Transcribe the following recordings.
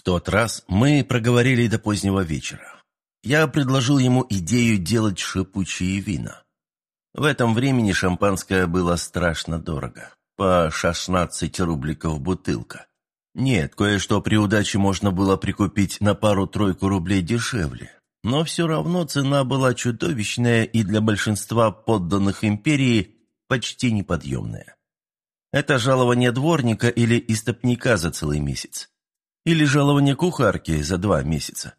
В тот раз мы проговорили до позднего вечера. Я предложил ему идею делать шипучие вина. В этом времени шампанское было страшно дорого. По 16 рубликов бутылка. Нет, кое-что при удаче можно было прикупить на пару-тройку рублей дешевле. Но все равно цена была чудовищная и для большинства подданных империи почти неподъемная. Это жалование дворника или истопника за целый месяц. Или жалование кухарки за два месяца.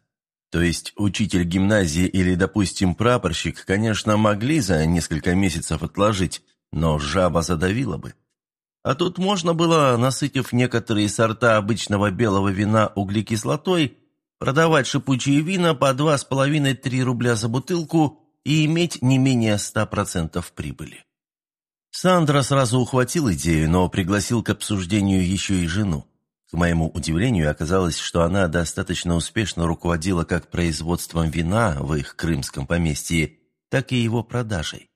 То есть учитель гимназии или, допустим, прапорщик, конечно, могли за несколько месяцев отложить, но жаба задавила бы. А тут можно было, насытив некоторые сорта обычного белого вина углекислотой, продавать шипучие вина по 2,5-3 рубля за бутылку и иметь не менее 100% прибыли. Сандра сразу ухватил идею, но пригласил к обсуждению еще и жену. К моему удивлению, оказалось, что она достаточно успешно руководила как производством вина в их крымском поместье, так и его продажей.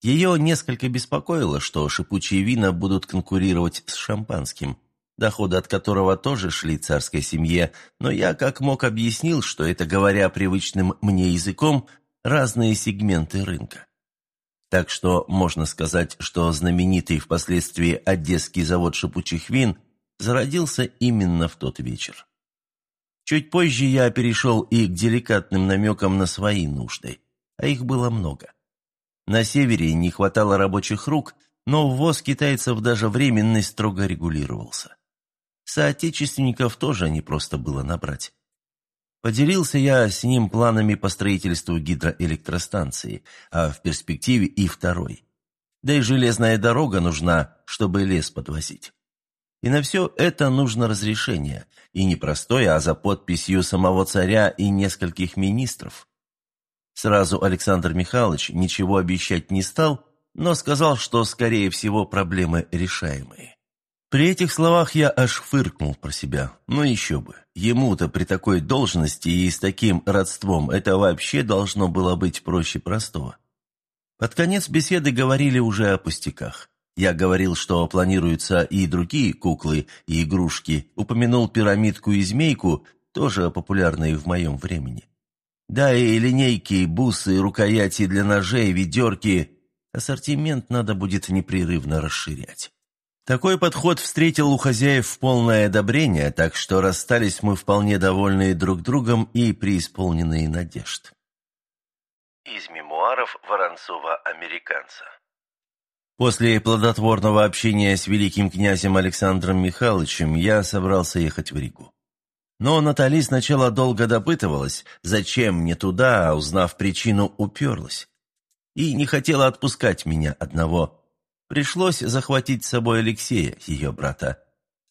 Ее несколько беспокоило, что шипучие вина будут конкурировать с шампанским, доходы от которого тоже шли царской семье, но я как мог объяснил, что это, говоря привычным мне языком, разные сегменты рынка. Так что можно сказать, что знаменитый впоследствии Одесский завод шипучих вин зародился именно в тот вечер. Чуть позже я перешел и к деликатным намекам на свои нужды, а их было много. На севере не хватало рабочих рук, но ввоз китайцев даже временный строго регулировался. Соотечественников тоже не просто было набрать. Поделился я с ним планами по строительству гидроэлектростанции, а в перспективе и второй. Да и железная дорога нужна, чтобы лес подвозить. И на все это нужно разрешение, и не простое, а за подписью самого царя и нескольких министров. Сразу Александр Михайлович ничего обещать не стал, но сказал, что, скорее всего, проблемы решаемые. При этих словах я аж фыркнул про себя. Ну еще бы. Ему-то при такой должности и с таким родством это вообще должно было быть проще простого. Под конец беседы говорили уже о пустяках. Я говорил, что планируются и другие куклы и игрушки, упомянул пирамидку и змейку, тоже популярные в моем времени. Да, и линейки, бусы, рукояти для ножей, ведерки. Ассортимент надо будет непрерывно расширять. Такой подход встретил у хозяев полное одобрение, так что расстались мы вполне довольные друг другом и преисполненные надежд. Из мемуаров Воронцова-американца После плодотворного общения с великим князем Александром Михайловичем я собрался ехать в Ригу. Но Натали сначала долго допытывалась, зачем мне туда, а узнав причину, уперлась. И не хотела отпускать меня одного. Пришлось захватить с собой Алексея, ее брата.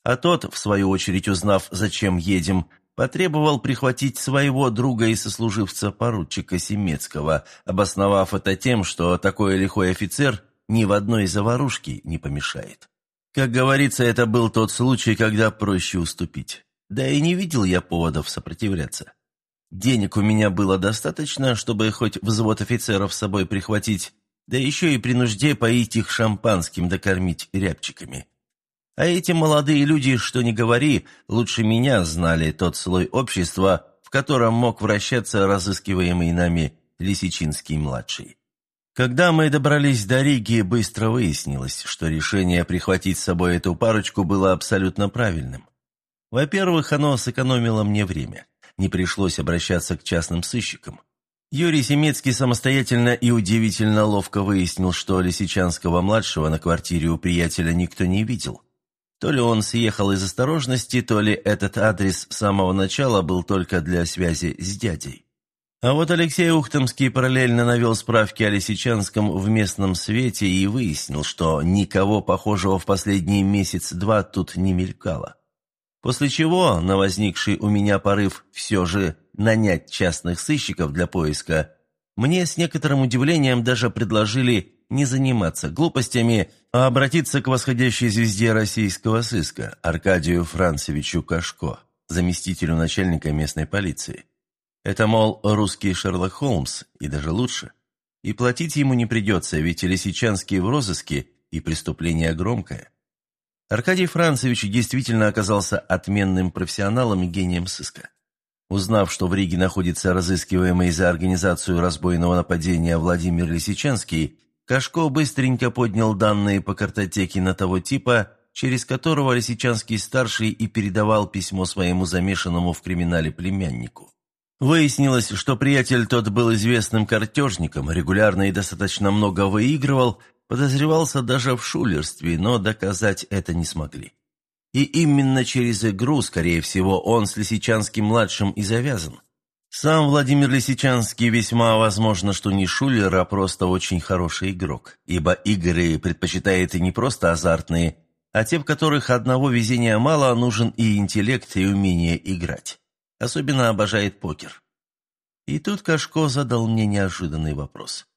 А тот, в свою очередь узнав, зачем едем, потребовал прихватить своего друга и сослуживца поручика Семецкого, обосновав это тем, что такой лихой офицер ни в одной заварушке не помешает. Как говорится, это был тот случай, когда проще уступить. Да и не видел я поводов сопротивляться. Денег у меня было достаточно, чтобы хоть взвод офицеров с собой прихватить, да еще и при нужде поить их шампанским докормить рябчиками. А эти молодые люди, что ни говори, лучше меня знали тот слой общества, в котором мог вращаться разыскиваемый нами Лисичинский-младший. Когда мы добрались до Риги, быстро выяснилось, что решение прихватить с собой эту парочку было абсолютно правильным. Во-первых, оно сэкономило мне время. Не пришлось обращаться к частным сыщикам. Юрий Семецкий самостоятельно и удивительно ловко выяснил, что Лисичанского-младшего на квартире у приятеля никто не видел. То ли он съехал из осторожности, то ли этот адрес с самого начала был только для связи с дядей. А вот Алексей Ухтомский параллельно навел справки о Лисичанском в местном свете и выяснил, что никого похожего в последний месяц-два тут не мелькало. После чего на возникший у меня порыв все же нанять частных сыщиков для поиска, мне с некоторым удивлением даже предложили не заниматься глупостями, а обратиться к восходящей звезде российского сыска Аркадию Францевичу Кашко, заместителю начальника местной полиции. Это, мол, русский Шерлок Холмс, и даже лучше. И платить ему не придется, ведь Лисичанский в розыске, и преступление громкое. Аркадий Францевич действительно оказался отменным профессионалом и гением сыска. Узнав, что в Риге находится разыскиваемый за организацию разбойного нападения Владимир Лисичанский, Кашко быстренько поднял данные по картотеке на того типа, через которого Лисичанский-старший и передавал письмо своему замешанному в криминале племяннику. Выяснилось, что приятель тот был известным картежником, регулярно и достаточно много выигрывал, подозревался даже в шулерстве, но доказать это не смогли. И именно через игру, скорее всего, он с Лисичанским-младшим и завязан. Сам Владимир Лисичанский весьма возможно, что не шулер, а просто очень хороший игрок, ибо игры предпочитает и не просто азартные, а те, в которых одного везения мало, а нужен и интеллект, и умение играть. Особенно обожает покер. И тут Кашко задал мне неожиданный вопрос.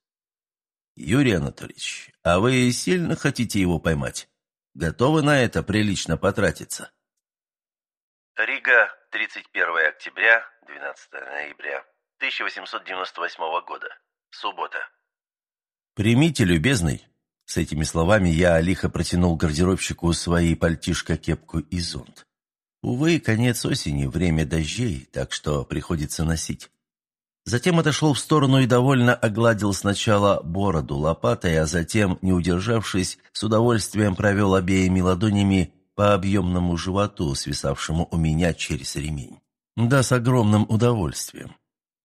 «Юрий Анатольевич, а вы сильно хотите его поймать? Готовы на это прилично потратиться?» Рига, 31 октября, 12 ноября 1898 года. Суббота. «Примите, любезный». С этими словами я лихо протянул гардеробщику свои пальтишко, кепку и зонт. Увы, конец осени, время дождей, так что приходится носить. Затем отошел в сторону и довольно огладил сначала бороду лопатой, а затем, не удержавшись, с удовольствием провел обеими ладонями по объемному животу, свисавшему у меня через ремень. Да, с огромным удовольствием.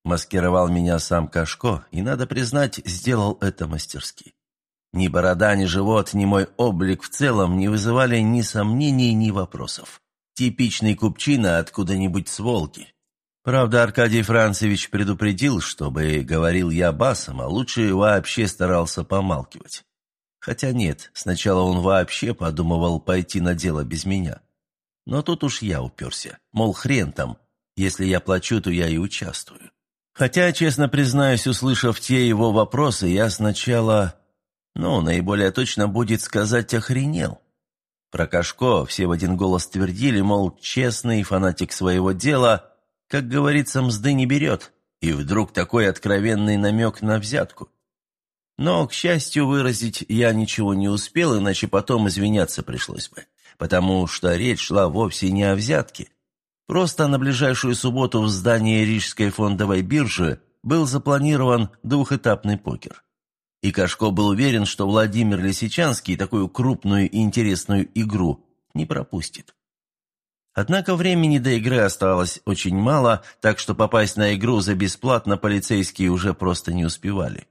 Маскировал меня сам Кашко, и, надо признать, сделал это мастерски. Ни борода, ни живот, ни мой облик в целом не вызывали ни сомнений, ни вопросов. Типичный купчина откуда-нибудь с Волги. Правда, Аркадий Францевич предупредил, чтобы говорил я басом, а лучше вообще старался помалкивать. Хотя нет, сначала он вообще подумывал пойти на дело без меня. Но тут уж я уперся, мол, хрен там, если я плачу, то я и участвую. Хотя, честно признаюсь, услышав те его вопросы, я сначала, ну, наиболее точно будет сказать, охренел. Про Кашко все в один голос твердили, мол, честный фанатик своего дела, как говорится, мзды не берет, и вдруг такой откровенный намек на взятку. Но, к счастью, выразить я ничего не успел, иначе потом извиняться пришлось бы, потому что речь шла вовсе не о взятке. Просто на ближайшую субботу в здании Рижской фондовой биржи был запланирован двухэтапный покер. И Кашко был уверен, что Владимир Лисичанский такую крупную и интересную игру не пропустит. Однако времени до игры оставалось очень мало, так что попасть на игру за бесплатно полицейские уже просто не успевали.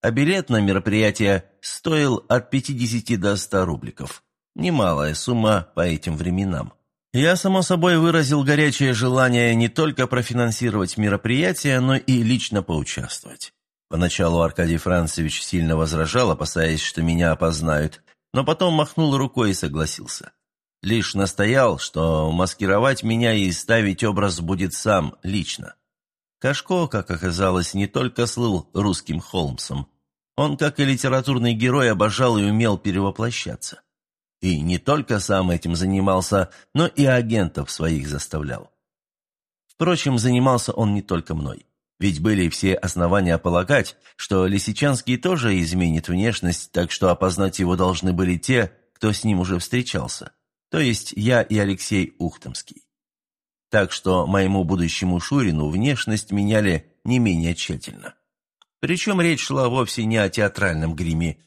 А билет на мероприятие стоил от 50 до 100 рубликов. Немалая сумма по этим временам. Я, само собой, выразил горячее желание не только профинансировать мероприятие, но и лично поучаствовать. Поначалу Аркадий Францевич сильно возражал, опасаясь, что меня опознают, но потом махнул рукой и согласился. Лишь настоял, что маскировать меня и ставить образ будет сам, лично. Кашко, как оказалось, не только слыл русским Холмсом. Он, как и литературный герой, обожал и умел перевоплощаться. И не только сам этим занимался, но и агентов своих заставлял. Впрочем, занимался он не только мной. Ведь были все основания полагать, что Лисичанский тоже изменит внешность, так что опознать его должны были те, кто с ним уже встречался, то есть я и Алексей Ухтомский. Так что моему будущему Шурину внешность меняли не менее тщательно. Причем речь шла вовсе не о театральном гриме.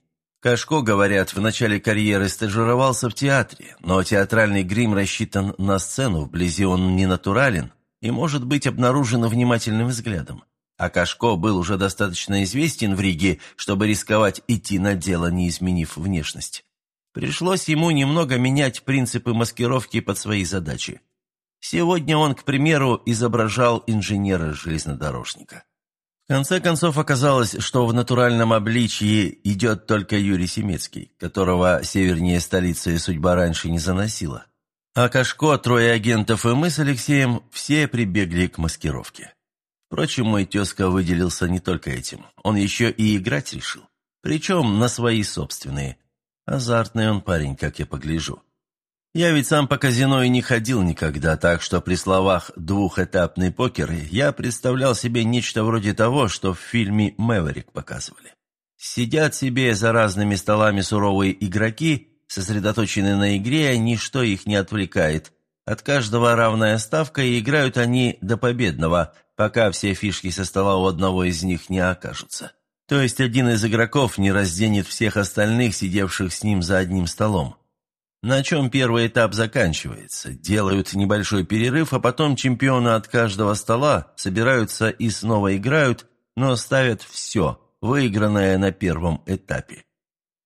Кашко, говорят, в начале карьеры стажировался в театре, но театральный грим рассчитан на сцену, вблизи он не натурален, и может быть обнаружено внимательным взглядом. А Кашко был уже достаточно известен в Риге, чтобы рисковать идти на дело, не изменив внешность. Пришлось ему немного менять принципы маскировки под свои задачи. Сегодня он, к примеру, изображал инженера-железнодорожника. В конце концов оказалось, что в натуральном обличии идет только Юрий Семецкий, которого севернее столицы судьба раньше не заносила. А Кашко, трое агентов и мы с Алексеем все прибегли к маскировке. Впрочем, мой тезка выделился не только этим. Он еще и играть решил. Причем на свои собственные. Азартный он парень, как я погляжу. Я ведь сам по казино и не ходил никогда, так что при словах «двухэтапный покер» я представлял себе нечто вроде того, что в фильме «Мэверик» показывали. Сидят себе за разными столами суровые игроки, сосредоточены на игре, ничто их не отвлекает. От каждого равная ставка, и играют они до победного, пока все фишки со стола у одного из них не окажутся. То есть один из игроков не разденет всех остальных, сидевших с ним за одним столом. На чем первый этап заканчивается. Делают небольшой перерыв, а потом чемпионы от каждого стола собираются и снова играют, но ставят все, выигранное на первом этапе.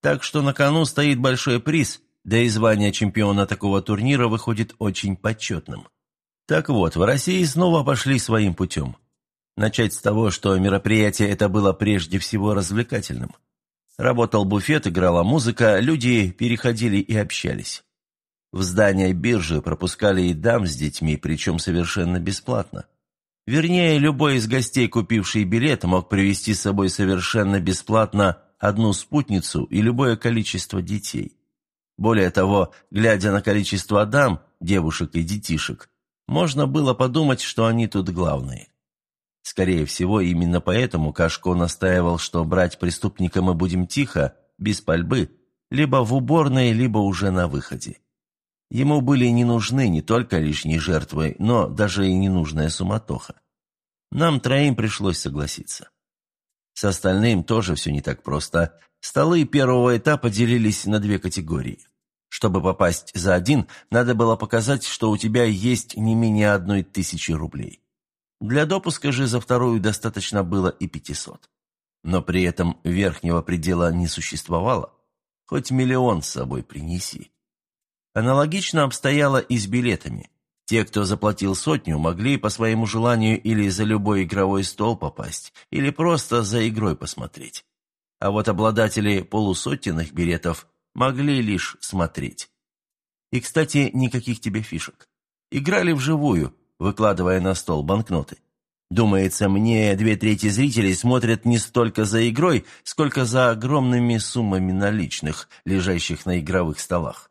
Так что на кону стоит большой приз, да и звание чемпиона такого турнира выходит очень почетным. Так вот, в России снова пошли своим путем. Начать с того, что мероприятие это было прежде всего развлекательным. Работал буфет, играла музыка, люди переходили и общались. В здание биржи пропускали и дам с детьми, причем совершенно бесплатно. Вернее, любой из гостей, купивший билет, мог привезти с собой совершенно бесплатно одну спутницу и любое количество детей. Более того, глядя на количество дам, девушек и детишек, можно было подумать, что они тут главные. Скорее всего, именно поэтому Кашко настаивал, что брать преступника мы будем тихо, без пальбы, либо в уборной, либо уже на выходе. Ему были не нужны не только лишние жертвы, но даже и ненужная суматоха. Нам троим пришлось согласиться. С остальным тоже все не так просто. Столы первого этапа делились на две категории. Чтобы попасть за один, надо было показать, что у тебя есть не менее одной тысячи рублей. Для допуска же за вторую достаточно было и 500. Но при этом верхнего предела не существовало. Хоть миллион с собой принеси. Аналогично обстояло и с билетами. Те, кто заплатил сотню, могли по своему желанию или за любой игровой стол попасть, или просто за игрой посмотреть. А вот обладатели полусотенных билетов могли лишь смотреть. И, кстати, никаких тебе фишек. Играли вживую, выкладывая на стол банкноты. Думается, мне две трети зрителей смотрят не столько за игрой, сколько за огромными суммами наличных, лежащих на игровых столах.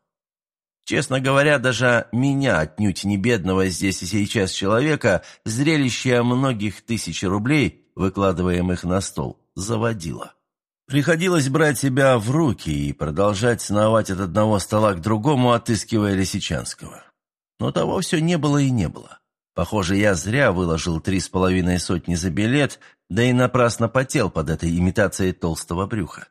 Честно говоря, даже меня, отнюдь не бедного здесь и сейчас человека, зрелище многих тысяч рублей, выкладываемых на стол, заводило. Приходилось брать себя в руки и продолжать сновать от одного стола к другому, отыскивая Лисичанского. Но того все не было и не было. Похоже, я зря выложил три с половиной сотни за билет, да и напрасно потел под этой имитацией толстого брюха.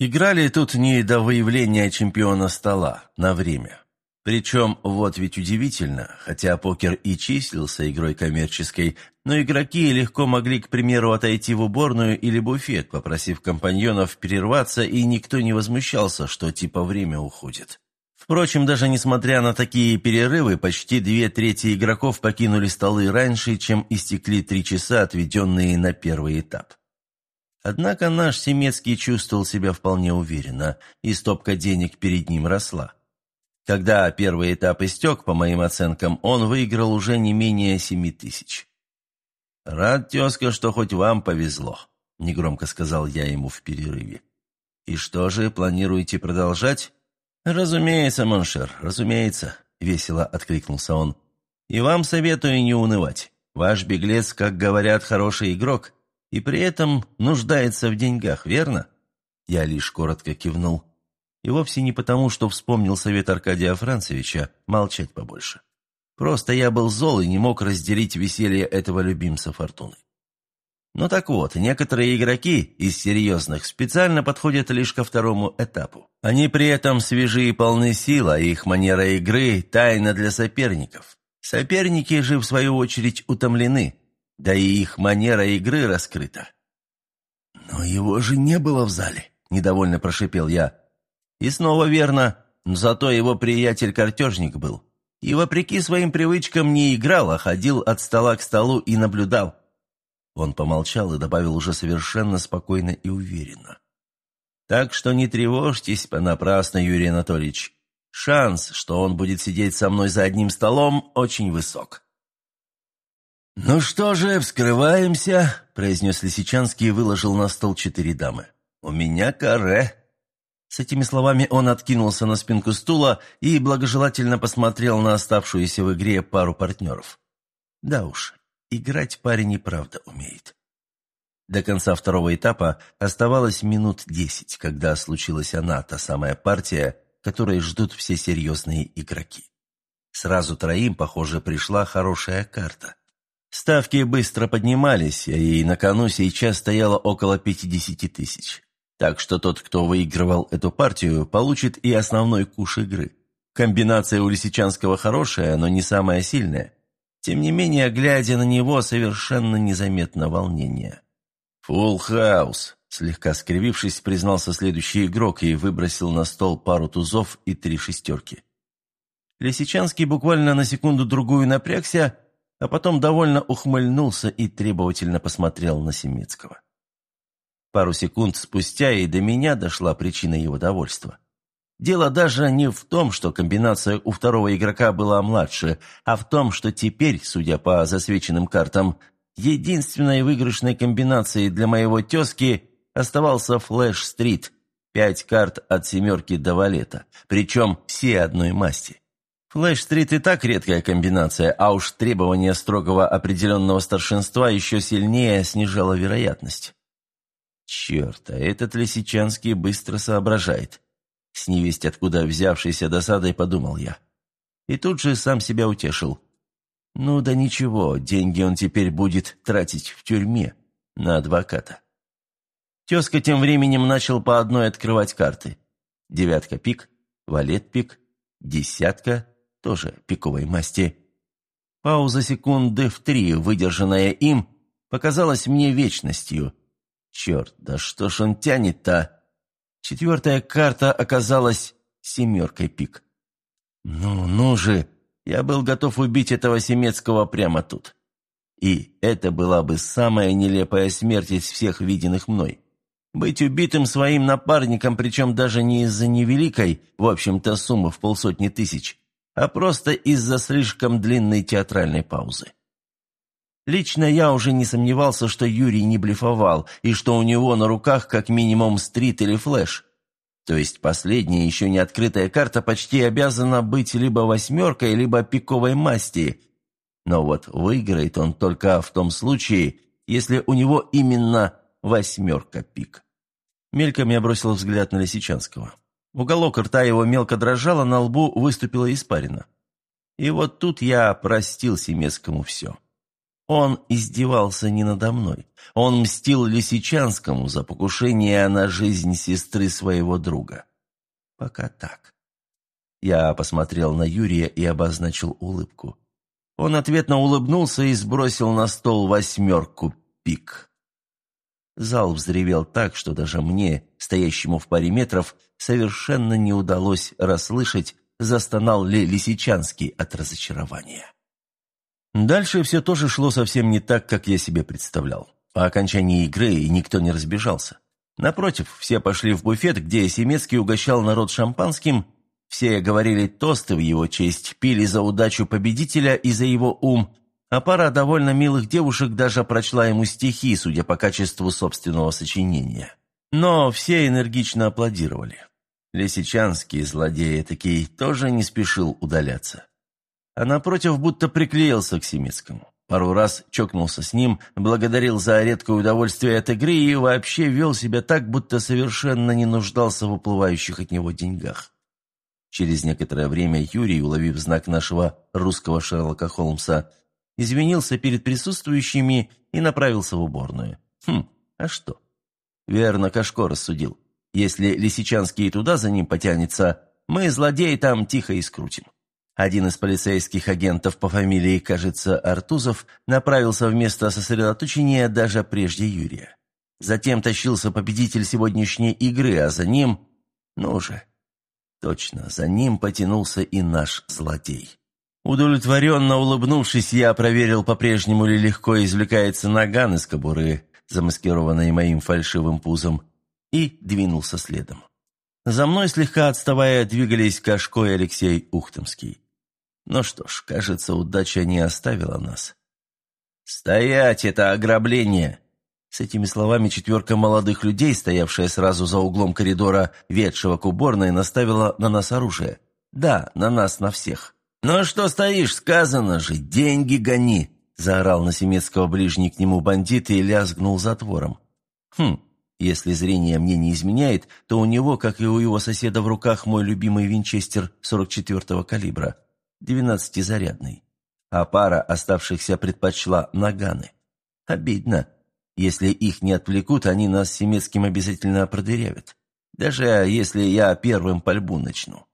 Играли тут не до выявления чемпиона стола, на время. Причем, вот ведь удивительно, хотя покер и числился игрой коммерческой, но игроки легко могли, к примеру, отойти в уборную или буфет, попросив компаньонов перерваться, и никто не возмущался, что типа время уходит. Впрочем, даже несмотря на такие перерывы, почти две трети игроков покинули столы раньше, чем истекли три часа, отведенные на первый этап. Однако наш Семецкий чувствовал себя вполне уверенно, и стопка денег перед ним росла. Когда первый этап истек, по моим оценкам, он выиграл уже не менее семи тысяч. «Рад, тезка, что хоть вам повезло», — негромко сказал я ему в перерыве. «И что же, планируете продолжать?» «Разумеется, mon cher, разумеется», — весело откликнулся он. «И вам советую не унывать. Ваш беглец, как говорят, хороший игрок, и при этом нуждается в деньгах, верно?» Я лишь коротко кивнул. И вовсе не потому, что вспомнил совет Аркадия Францевича молчать побольше. Просто я был зол и не мог разделить веселье этого любимца Фортуны. Ну так вот, некоторые игроки из серьезных специально подходят лишь ко второму этапу. Они при этом свежи и полны сил, а их манера игры – тайна для соперников. Соперники же, в свою очередь, утомлены, да и их манера игры раскрыта. «Но его же не было в зале», – недовольно прошипел я. И снова верно, зато его приятель-картежник был. И вопреки своим привычкам не играл, а ходил от стола к столу и наблюдал. Он помолчал и добавил уже совершенно спокойно и уверенно. «Так что не тревожьтесь понапрасну, Юрий Анатольевич. Шанс, что он будет сидеть со мной за одним столом, очень высок». «Ну что же, вскрываемся», — произнес Лисичанский и выложил на стол четыре дамы. «У меня каре». С этими словами он откинулся на спинку стула и благожелательно посмотрел на оставшуюся в игре пару партнеров. Да уж, Играть парень и правда умеет. До конца второго этапа оставалось минут десять, когда случилась она, та самая партия, которой ждут все серьезные игроки. Сразу троим, похоже, пришла хорошая карта. Ставки быстро поднимались, и на кону сейчас стояло около 50 тысяч. Так что тот, кто выигрывал эту партию, получит и основной куш игры. Комбинация у Лисичанского хорошая, но не самая сильная. Тем не менее, глядя на него, совершенно незаметно волнение. «Фулл хаус», — слегка скривившись, признался следующий игрок и выбросил на стол пару тузов и три шестерки. Лисичанский буквально на секунду-другую напрягся, а потом довольно ухмыльнулся и требовательно посмотрел на Семецкого. Пару секунд спустя и до меня дошла причина его довольства. Дело даже не в том, что комбинация у второго игрока была младше, а в том, что теперь, судя по засвеченным картам, единственной выигрышной комбинацией для моего тезки оставался флэш-стрит, пять карт от семерки до валета, причем все одной масти. Флэш-стрит и так редкая комбинация, а уж требование строго определенного старшинства еще сильнее снижало вероятность. Черт, а этот Лисичанский быстро соображает. С невесть откуда взявшейся досадой подумал я. И тут же сам себя утешил. Ну да ничего, деньги он теперь будет тратить в тюрьме на адвоката. Тезка тем временем начал по одной открывать карты. Девятка пик, валет пик, десятка, тоже пиковой масти. Пауза секунды в три, выдержанная им, показалась мне вечностью. Черт, да что ж он тянет-то? Четвертая карта оказалась семеркой пик. «Ну, ну же!» Я был готов убить этого Семецкого прямо тут. И это была бы самая нелепая смерть из всех виденных мной. Быть убитым своим напарником, причем даже не из-за невеликой, в общем-то, суммы в полсотни тысяч, а просто из-за слишком длинной театральной паузы. Лично я уже не сомневался, что Юрий не блефовал, и что у него на руках как минимум стрит или флэш. То есть последняя, еще не открытая карта почти обязана быть либо восьмеркой, либо пиковой масти. Но вот выиграет он только в том случае, если у него именно восьмерка пик. Мельком я бросил взгляд на Лисичанского. Уголок рта его мелко дрожал, а на лбу выступила испарина. И вот тут я простил Семецкому все. Он издевался не надо мной. Он мстил Лисичанскому за покушение на жизнь сестры своего друга. Пока так. Я посмотрел на Юрия и обозначил улыбку. Он ответно улыбнулся и сбросил на стол восьмерку пик. Зал взревел так, что даже мне, стоящему в паре метров, совершенно не удалось расслышать, застонал ли Лисичанский от разочарования. Дальше все тоже шло совсем не так, как я себе представлял. По окончании игры никто не разбежался. Напротив, все пошли в буфет, где Семецкий угощал народ шампанским, все говорили тосты в его честь, пили за удачу победителя и за его ум, а пара довольно милых девушек даже прочла ему стихи, судя по качеству собственного сочинения. Но все энергично аплодировали. Лисичанский, злодей такие, тоже не спешил удаляться а напротив будто приклеился к Семицкому. Пару раз чокнулся с ним, благодарил за редкое удовольствие от игры и вообще вел себя так, будто совершенно не нуждался в уплывающих от него деньгах. Через некоторое время Юрий, уловив знак нашего русского Шерлока Холмса, извинился перед присутствующими и направился в уборную. Хм, а что? Верно, Кашко рассудил. Если Лисичанский туда за ним потянется, мы злодеи там тихо и скрутим. Один из полицейских агентов по фамилии, кажется, Артузов, направился в место сосредоточения даже прежде Юрия. Затем тащился победитель сегодняшней игры, а за ним... Ну же, точно, за ним потянулся и наш злодей. Удовлетворенно улыбнувшись, я проверил, по-прежнему ли легко извлекается наган из кобуры, замаскированной моим фальшивым пузом, и двинулся следом. За мной, слегка отставая, двигались Кашко и Алексей Ухтомский. Ну что ж, кажется, удача не оставила нас. «Стоять! Это ограбление!» С этими словами четверка молодых людей, стоявшая сразу за углом коридора, ведшего к уборной, наставила на нас оружие. Да, на нас, на всех. «Ну что стоишь? Сказано же! Деньги гони!» Заорал на Семецкого ближний к нему бандит и лязгнул затвором. «Хм, Если зрение мне не изменяет, то у него, как и у его соседа в руках, мой любимый винчестер 44-го калибра, 12-зарядный. А пара оставшихся предпочла наганы. Обидно. Если их не отвлекут, они нас с Семецким обязательно продырявят. Даже если я первым пальбу начну.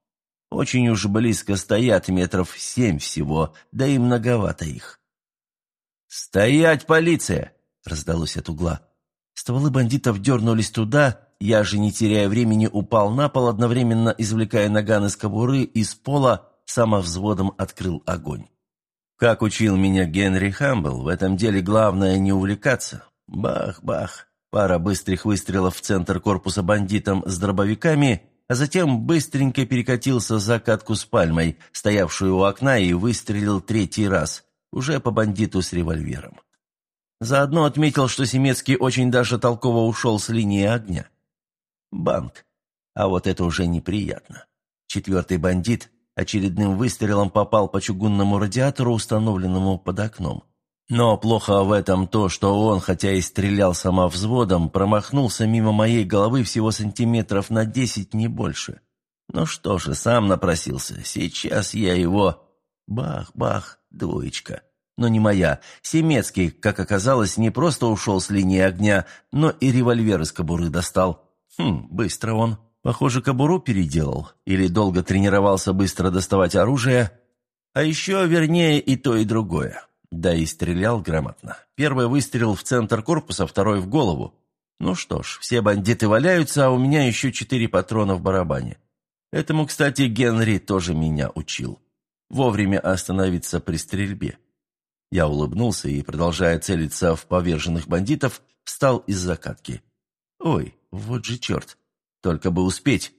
Очень уж близко стоят, метров семь всего, да и многовато их. «Стоять, полиция!» — раздалось от угла. Стволы бандитов дернулись туда, я же, не теряя времени, упал на пол, одновременно извлекая наган из кобуры, из пола самовзводом открыл огонь. Как учил меня Генри Хамбл, в этом деле главное не увлекаться. Бах-бах. Пара быстрых выстрелов в центр корпуса бандитам с дробовиками, а затем быстренько перекатился за катку с пальмой, стоявшую у окна, и выстрелил третий раз, уже по бандиту с револьвером. Заодно отметил, что Семецкий очень даже толково ушел с линии огня. Банк. А вот это уже неприятно. Четвертый бандит очередным выстрелом попал по чугунному радиатору, установленному под окном. Но плохо в этом то, что он, хотя и стрелял сама взводом, промахнулся мимо моей головы всего сантиметров на десять, не больше. Ну что же, сам напросился. Сейчас я его... Бах-бах, двоечка. Но не моя. Семецкий, как оказалось, не просто ушел с линии огня, но и револьвер из кобуры достал. Хм, быстро он. Похоже, кобуру переделал. Или долго тренировался быстро доставать оружие. А еще, вернее, и то, и другое. Да и стрелял грамотно. Первый выстрел в центр корпуса, второй в голову. Ну что ж, все бандиты валяются, а у меня еще четыре патрона в барабане. Этому, кстати, Генри тоже меня учил. Вовремя остановиться при стрельбе. Я улыбнулся и, продолжая целиться в поверженных бандитов, встал из закатки. Ой, вот же черт. Только бы успеть.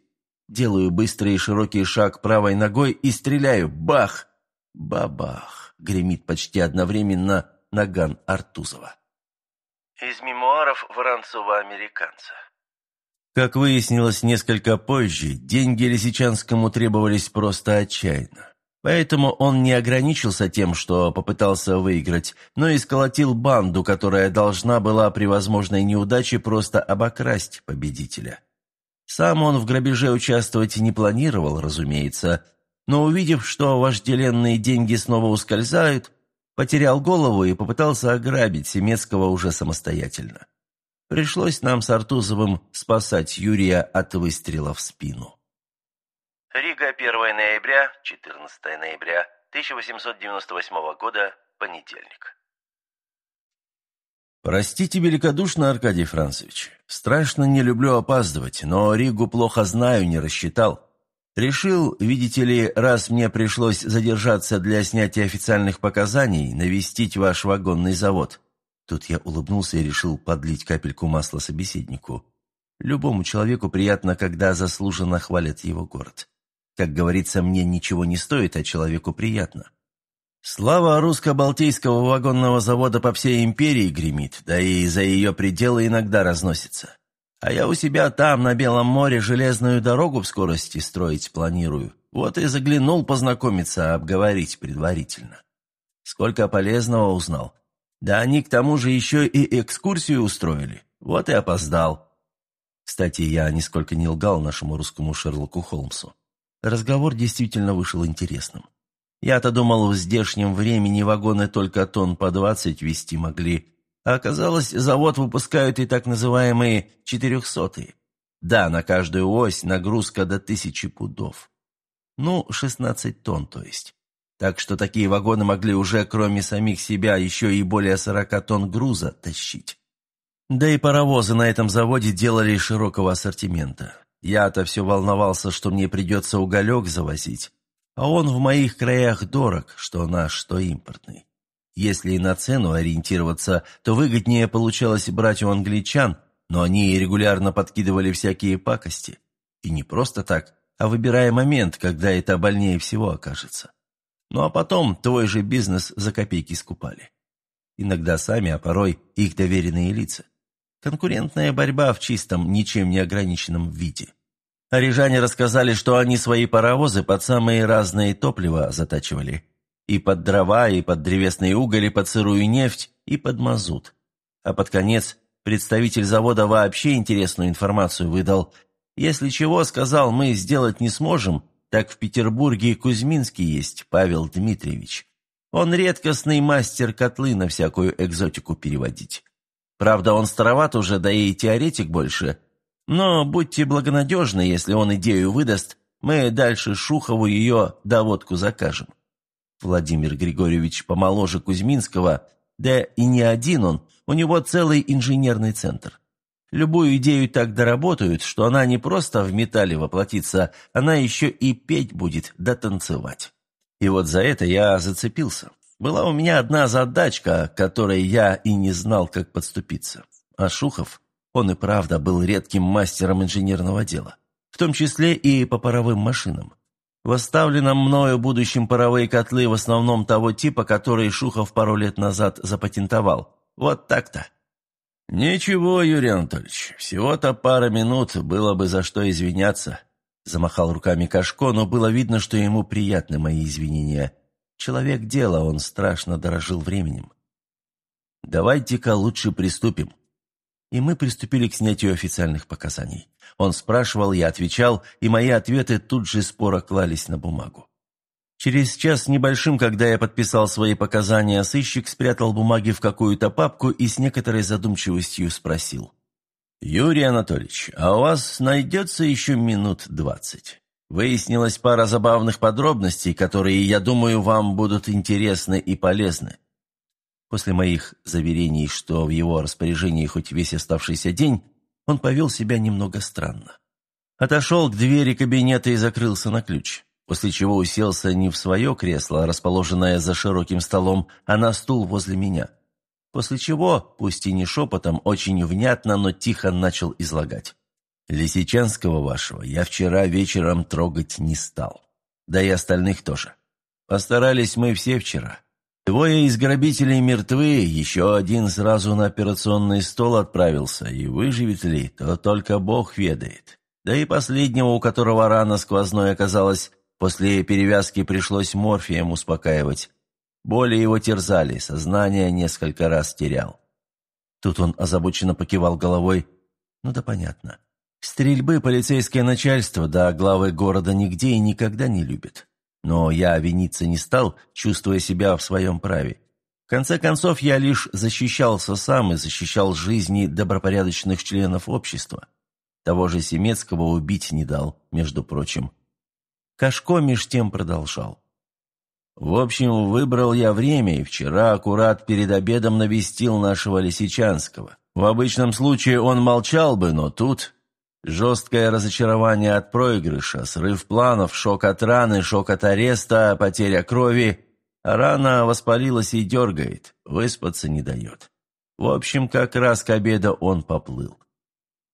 Делаю быстрый и широкий шаг правой ногой и стреляю. Бах! Бабах! гремит почти одновременно наган Артузова. Из мемуаров Воронцова-американца. Как выяснилось несколько позже, деньги Лисичанскому требовались просто отчаянно. Поэтому он не ограничился тем, что попытался выиграть, но и сколотил банду, которая должна была при возможной неудаче просто обокрасть победителя. Сам он в грабеже участвовать не планировал, разумеется, но увидев, что вожделенные деньги снова ускользают, потерял голову и попытался ограбить Семецкого уже самостоятельно. Пришлось нам с Артузовым спасать Юрия от выстрела в спину. Рига, 1 ноября, 14 ноября 1898 года, понедельник. «Простите великодушно, Аркадий Францевич. Страшно не люблю опаздывать, но Ригу плохо знаю, не рассчитал. Решил, видите ли, раз мне пришлось задержаться для снятия официальных показаний, навестить ваш вагонный завод». Тут я улыбнулся и решил подлить капельку масла собеседнику. Любому человеку приятно, когда заслуженно хвалят его город. Как говорится, мне ничего не стоит, а человеку приятно. Слава русско-балтийского вагонного завода по всей империи гремит, да и за ее пределы иногда разносится. А я у себя там, на Белом море, железную дорогу в скорости строить планирую. Вот и заглянул познакомиться, обговорить предварительно. Сколько полезного узнал. Да они к тому же еще и экскурсию устроили. Вот и опоздал. Кстати, я нисколько не лгал нашему русскому Шерлоку Холмсу. Разговор действительно вышел интересным. Я-то думал, в здешнем времени вагоны только тонн по двадцать вести могли, а оказалось, завод выпускают и так называемые «четырехсотые». Да, на каждую ось нагрузка до тысячи пудов. Ну, 16 тонн, то есть. Так что такие вагоны могли уже, кроме самих себя, еще и более 40 тонн груза тащить. Да и паровозы на этом заводе делали широкого ассортимента. Я-то все волновался, что мне придется уголек завозить, а он в моих краях дорог, что наш, что импортный. Если и на цену ориентироваться, то выгоднее получалось брать у англичан, но они регулярно подкидывали всякие пакости. И не просто так, а выбирая момент, когда это больнее всего окажется. Ну а потом твой же бизнес за копейки скупали. Иногда сами, а порой их доверенные лица. Конкурентная борьба в чистом, ничем не ограниченном виде. А рижане рассказали, что они свои паровозы под самые разные топлива затачивали. И под дрова, и под древесный уголь, и под сырую нефть, и под мазут. А под конец Представитель завода вообще интересную информацию выдал. Если чего, сказал, мы сделать не сможем, так в Петербурге Кузьминский есть, Павел Дмитриевич. Он редкостный мастер котлы на всякую экзотику переводить. Правда, он староват уже, да и теоретик больше. Но будьте благонадежны, если он идею выдаст, мы дальше Шухову ее доводку закажем. Владимир Григорьевич помоложе Кузьминского, да и не один он, у него целый инженерный центр. Любую идею так доработают, что она не просто в металле воплотится, она еще и петь будет, да танцевать. И вот за это я зацепился. Была у меня одна задачка, которой я и не знал, как подступиться. А Шухов, он и правда был редким мастером инженерного дела, в том числе и по паровым машинам. В оставленном мною будущем паровые котлы в основном того типа, который Шухов пару лет назад запатентовал. Вот так-то. «Ничего, Юрий Анатольевич, всего-то пара минут, было бы за что извиняться», Замахал руками Кашко, но было видно, что ему приятны мои извинения. Человек дела, он страшно дорожил временем. «Давайте-ка лучше приступим». И мы приступили к снятию официальных показаний. Он спрашивал, я отвечал, и мои ответы тут же споро клались на бумагу. Через час небольшим, когда я подписал свои показания, сыщик спрятал бумаги в какую-то папку и с некоторой задумчивостью спросил. «Юрий Анатольевич, а у вас найдется еще минут двадцать. Выяснилась пара забавных подробностей, которые, я думаю, вам будут интересны и полезны». После моих заверений, что в его распоряжении хоть весь оставшийся день, он повел себя немного странно. Отошел к двери кабинета и закрылся на ключ, после чего уселся не в свое кресло, расположенное за широким столом, а на стул возле меня – После чего, пусть и не шепотом, очень внятно, но тихо начал излагать. «Лисичанского вашего я вчера вечером трогать не стал. Да и остальных тоже. Постарались мы все вчера. Двое из грабителей мертвы, еще один сразу на операционный стол отправился, и выживет ли, то только Бог ведает. Да и последнего, у которого рана сквозной оказалась, после перевязки пришлось морфием успокаивать. Боли его терзали, сознание несколько раз терял. Тут он озабоченно покивал головой. Ну да понятно. Стрельбы полицейское начальство, да главы города нигде и никогда не любят. Но я виниться не стал, чувствуя себя в своем праве. В конце концов, я лишь защищался сам и защищал жизни добропорядочных членов общества. Того же Семецкого убить не дал, между прочим. Кашко меж тем продолжал. В общем, выбрал я время, и вчера аккурат перед обедом навестил нашего Лисичанского. В обычном случае он молчал бы, но тут... Жесткое разочарование от проигрыша, срыв планов, шок от раны, шок от ареста, потеря крови. А рана воспалилась и дергает, выспаться не дает. В общем, как раз к обеду он поплыл.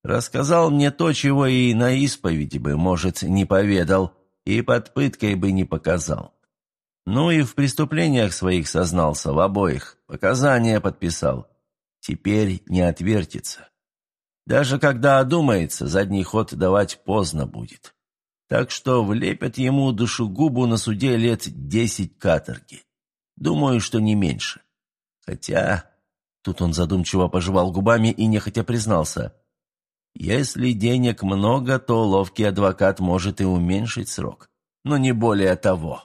Рассказал мне то, чего и на исповеди бы, может, не поведал, и под пыткой бы не показал. Ну и в преступлениях своих сознался, в обоих, показания подписал. Теперь не отвертится. Даже когда одумается, задний ход давать поздно будет. Так что влепят ему душегубу на суде лет десять каторги. Думаю, что не меньше. Хотя... Тут он задумчиво пожевал губами и нехотя признался. Если денег много, то ловкий адвокат может и уменьшить срок. Но не более того.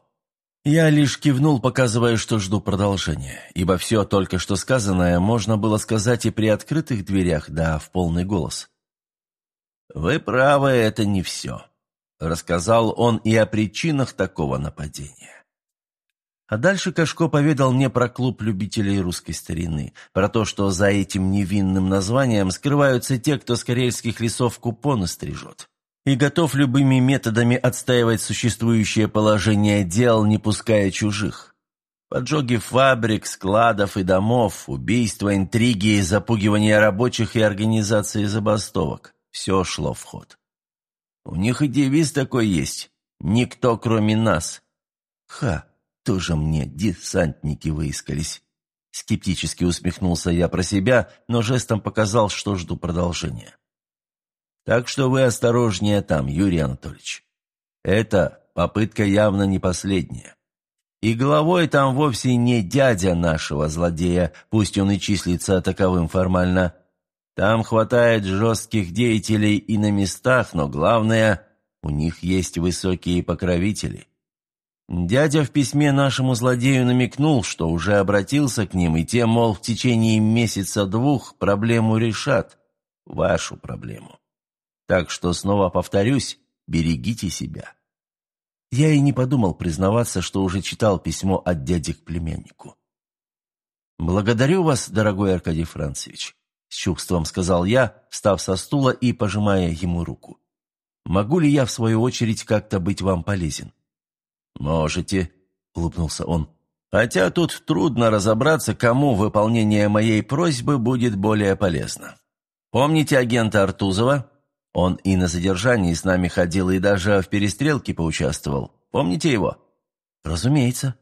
Я лишь кивнул, показывая, что жду продолжения, ибо все только что сказанное можно было сказать и при открытых дверях, да в полный голос. «Вы правы, это не все», — рассказал он и о причинах такого нападения. А дальше Кашко поведал мне про клуб любителей русской старины, про то, что за этим невинным названием скрываются те, кто с карельских лесов купоны стрижет и готов любыми методами отстаивать существующее положение дел, не пуская чужих. Поджоги фабрик, складов и домов, убийства, интриги, запугивание рабочих и организации забастовок – все шло в ход. У них и девиз такой есть – «Никто, кроме нас». Ха, тоже мне десантники выискались. Скептически усмехнулся я про себя, но жестом показал, что жду продолжения. Так что вы осторожнее там, Юрий Анатольевич. Это попытка явно не последняя. И главой там вовсе не дядя нашего злодея, пусть он и числится таковым формально, Там хватает жестких деятелей и на местах, но главное, у них есть высокие покровители. Дядя в письме нашему злодею намекнул, что уже обратился к ним, и те, мол, в течение месяца-двух проблему решат. Вашу проблему. Так что снова повторюсь, берегите себя. Я и не подумал признаваться, что уже читал письмо от дяди к племяннику. «Благодарю вас, дорогой Аркадий Францевич», — с чувством сказал я, встав со стула и пожимая ему руку. «Могу ли я, в свою очередь, как-то быть вам полезен?» «Можете», — улыбнулся он. «Хотя тут трудно разобраться, кому выполнение моей просьбы будет более полезно. Помните агента Артузова? Он и на задержании с нами ходил, и даже в перестрелке поучаствовал. Помните его?» «Разумеется».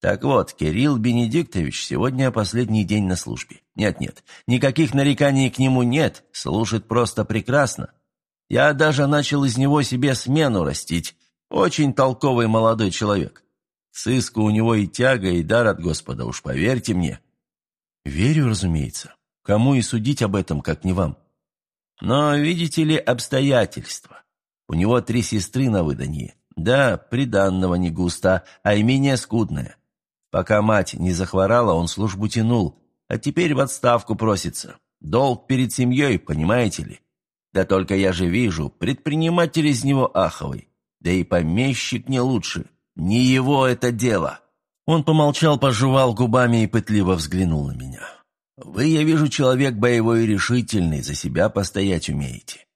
«Так вот, Кирилл Бенедиктович сегодня последний день на службе. Нет-нет, никаких нареканий к нему нет, служит просто прекрасно. Я даже начал из него себе смену растить, очень толковый молодой человек. Сыску у него и тяга, и дар от Господа, уж поверьте мне». «Верю, разумеется. Кому и судить об этом, как не вам?» «Но видите ли обстоятельства? У него три сестры на выданье. Да, приданного не густо, а имение скудное. Пока мать не захворала, он службу тянул, а теперь в отставку просится. Долг перед семьей, понимаете ли? Да только я же вижу, предприниматель из него аховый. Да и помещик не лучше. Не его это дело. Он помолчал, пожевал губами и пытливо взглянул на меня. Вы, я вижу, человек боевой и решительный, за себя постоять умеете.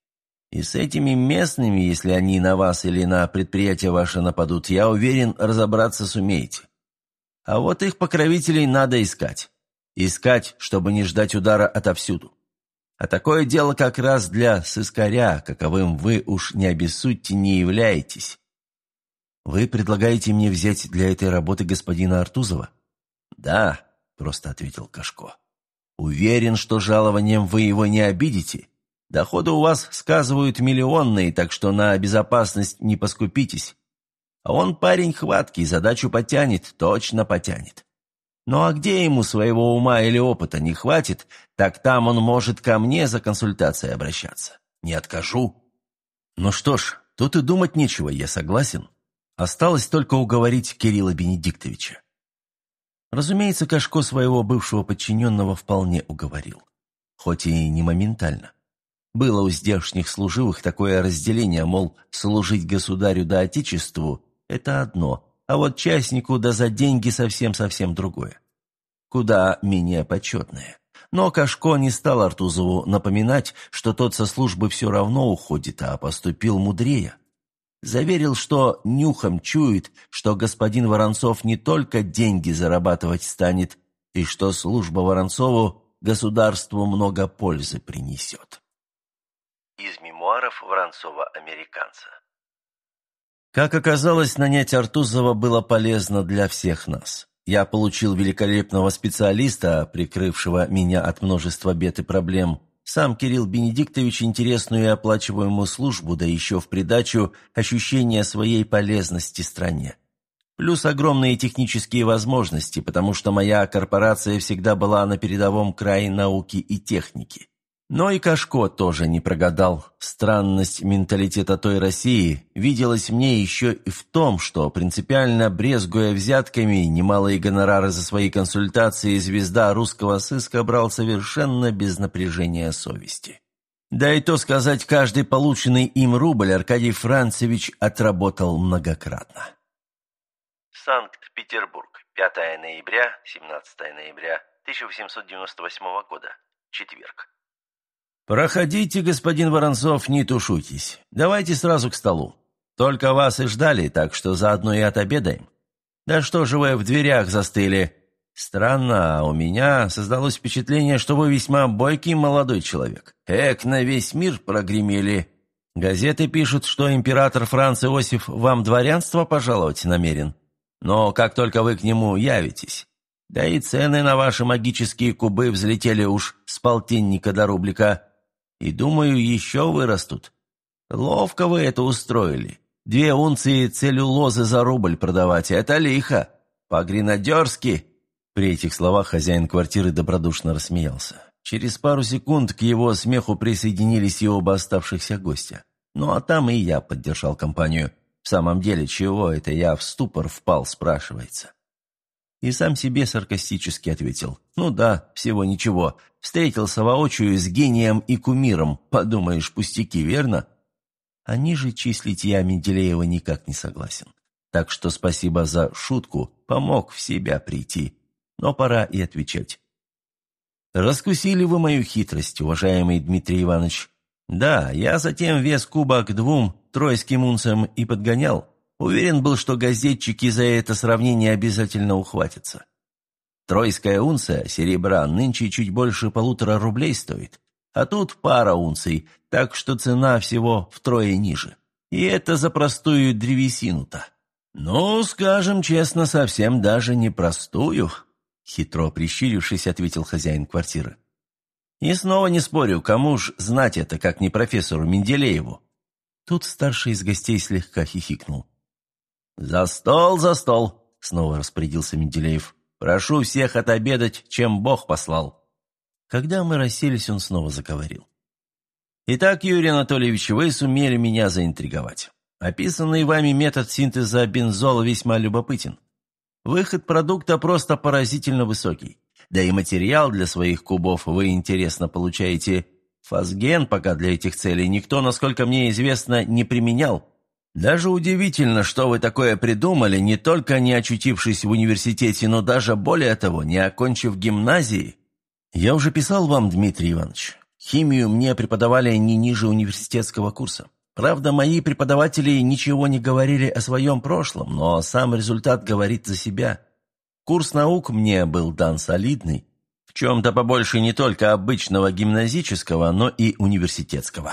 И с этими местными, если они на вас или на предприятие ваше нападут, я уверен, разобраться сумеете. А вот их покровителей надо искать. Искать, чтобы не ждать удара отовсюду. А такое дело как раз для сыскаря, каковым вы уж не обессудьте не являетесь. Вы предлагаете мне взять для этой работы господина Артузова? Да, просто ответил Кашко. Уверен, что жалованием вы его не обидите. Доходы у вас сказывают миллионные, так что на безопасность не поскупитесь. А он парень хваткий, задачу потянет, точно потянет. Ну а где ему своего ума или опыта не хватит, так там он может ко мне за консультацией обращаться. Не откажу. Ну что ж, тут и думать нечего, я согласен. Осталось только уговорить Кирилла Бенедиктовича. Разумеется, Кашко своего бывшего подчиненного вполне уговорил. Хоть и не моментально. Было у здешних служивых такое разделение, мол, служить государю да отечеству – это одно, а вот частнику да за деньги совсем-совсем другое. Куда менее почетное. Но Кашко не стал Артузову напоминать, что тот со службы все равно уходит, а поступил мудрее. Заверил, что нюхом чует, что господин Воронцов не только деньги зарабатывать станет, и что служба Воронцову государству много пользы принесет. Из мемуаров Воронцова-американца как оказалось, нанять Артузова было полезно для всех нас. Я получил великолепного специалиста, прикрывшего меня от множества бед и проблем. Сам Кирилл Бенедиктович интересную и оплачиваемую службу, да еще в придачу ощущение своей полезности стране. Плюс огромные технические возможности, потому что моя корпорация всегда была на передовом крае науки и техники. Но и Кашко тоже не прогадал. Странность менталитета той России виделась мне еще и в том, что, принципиально брезгуя взятками, немалые гонорары за свои консультации, звезда русского сыска брал совершенно без напряжения совести. Да и то сказать, каждый полученный им рубль Аркадий Францевич отработал многократно. Санкт-Петербург, 5 ноября, 17 ноября 1898 года, четверг. «Проходите, господин Воронцов, не тушуйтесь. Давайте сразу к столу. Только вас и ждали, так что заодно и отобедаем. Да что же вы в дверях застыли? Странно, а у меня создалось впечатление, что вы весьма бойкий молодой человек. Эк, на весь мир прогремели. Газеты пишут, что император Франц Иосиф вам дворянство пожаловать намерен. Но как только вы к нему явитесь, да и цены на ваши магические кубы взлетели уж с полтинника до рублика, и, думаю, еще вырастут. Ловко вы это устроили. Две унции целлюлозы за рубль продавать – это лихо. По-гренадерски». При этих словах хозяин квартиры добродушно рассмеялся. Через пару секунд к его смеху присоединились и оба оставшихся гостя. Ну а там и я поддержал компанию. В самом деле, чего это я в ступор впал, спрашивается. И сам себе саркастически ответил. «Ну да, всего ничего. Встретился воочию с гением и кумиром. Подумаешь, пустяки, верно?» А ниже числить я Менделеева никак не согласен. Так что спасибо за шутку, помог в себя прийти. Но пора и отвечать. «Раскусили вы мою хитрость, уважаемый Дмитрий Иванович. Да, я затем вес куба к двум тройским унциям и подгонял. Уверен был, что газетчики за это сравнение обязательно ухватятся. Тройская унция серебра нынче чуть больше полутора рублей стоит, а тут пара унций, так что цена всего втрое ниже. И это за простую древесину-то. Ну, скажем честно, совсем даже не простую, хитро прищурившись, ответил хозяин квартиры. И снова не спорю, кому ж знать это, как не профессору Менделееву. Тут старший из гостей слегка хихикнул. «За стол, за стол!» — снова распорядился Менделеев. «Прошу всех отобедать, чем Бог послал». Когда мы расселись, он снова заговорил. «Итак, Юрий Анатольевич, вы сумели меня заинтриговать. Описанный вами метод синтеза бензола весьма любопытен. Выход продукта просто поразительно высокий. Да и материал для своих кубов вы интересно получаете. Фосген пока для этих целей никто, насколько мне известно, не применял. Даже удивительно, что вы такое придумали, не только не очутившись в университете, но даже более того, не окончив гимназии. Я уже писал вам, Дмитрий Иванович, химию мне преподавали не ниже университетского курса. Правда, мои преподаватели ничего не говорили о своем прошлом, но сам результат говорит за себя. Курс наук мне был дан солидный, в чем-то побольше не только обычного гимназического, но и университетского.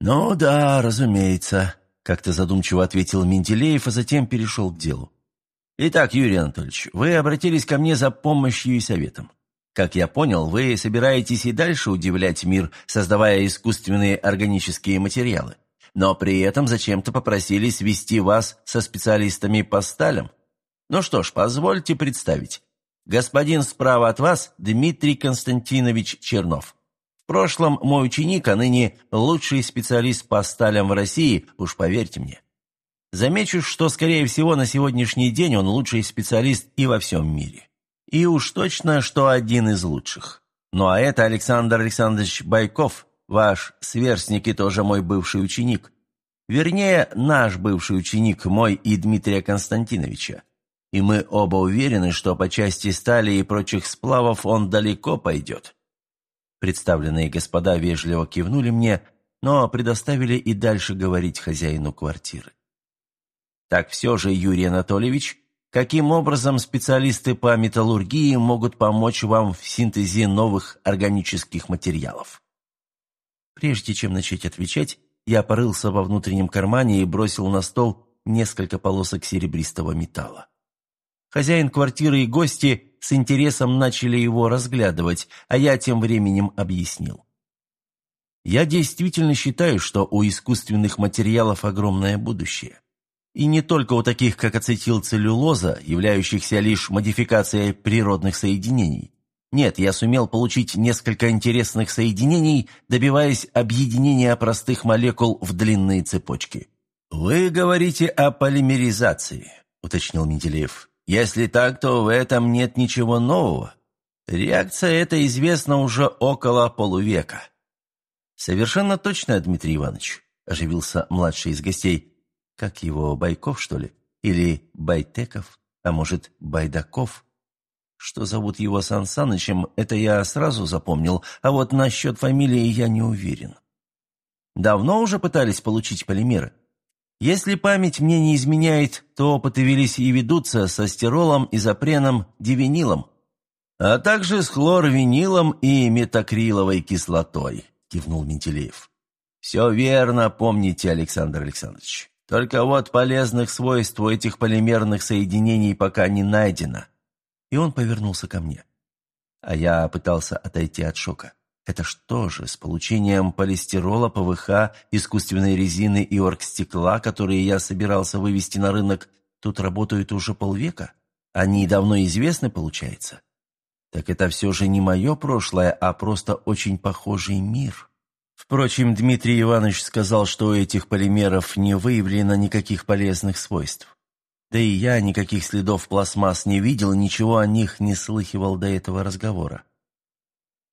«Ну да, разумеется», как-то задумчиво ответил Менделеев, а затем перешел к делу. «Итак, Юрий Анатольевич, вы обратились ко мне за помощью и советом. Как я понял, вы собираетесь и дальше удивлять мир, создавая искусственные органические материалы, но при этом зачем-то попросили свести вас со специалистами по сталям. Ну что ж, позвольте представить. Господин справа от вас Дмитрий Константинович Чернов. В прошлом мой ученик, а ныне лучший специалист по сталям в России, уж поверьте мне. Замечу, что, скорее всего, на сегодняшний день он лучший специалист и во всем мире. И уж точно, что один из лучших. Ну а это Александр Александрович Байков, ваш сверстник и тоже мой бывший ученик. Вернее, наш бывший ученик, мой и Дмитрия Константиновича. И мы оба уверены, что по части стали и прочих сплавов он далеко пойдет. Представленные господа вежливо кивнули мне, но предоставили и дальше говорить хозяину квартиры. Так все же, Юрий Анатольевич, каким образом специалисты по металлургии могут помочь вам в синтезе новых органических материалов? Прежде чем начать отвечать, я порылся во внутреннем кармане и бросил на стол несколько полосок серебристого металла. Хозяин квартиры и гости с интересом начали его разглядывать, а я тем временем объяснил. Я действительно считаю, что у искусственных материалов огромное будущее. И не только у таких, как ацетилцеллюлоза, являющихся лишь модификацией природных соединений. Нет, я сумел получить несколько интересных соединений, добиваясь объединения простых молекул в длинные цепочки. «Вы говорите о полимеризации», — уточнил Менделеев. Если так, то в этом нет ничего нового. Реакция эта известна уже около полувека. Совершенно точно, Дмитрий Иванович, оживился младший из гостей. Как его, Байков, что ли? Или Байтеков? А может, Байдаков? Что зовут его Сан Санычем, это я сразу запомнил, а вот насчет фамилии я не уверен. Давно уже пытались получить полимеры? Если память мне не изменяет, то опыты велись и ведутся со стиролом, изопреном, дивинилом, а также с хлорвинилом и метакриловой кислотой», – кивнул Менделеев. «Все верно, помните, Александр Александрович. Только вот полезных свойств у этих полимерных соединений пока не найдено». И он повернулся ко мне. А я пытался отойти от шока. Это что же, с получением полистирола, ПВХ, искусственной резины и оргстекла, которые я собирался вывести на рынок, тут работают уже полвека? Они давно известны, получается? так это все же не мое прошлое, а просто очень похожий мир. Впрочем, Дмитрий Иванович сказал, что у этих полимеров не выявлено никаких полезных свойств. Да и я никаких следов пластмасс не видел, ничего о них не слыхивал до этого разговора.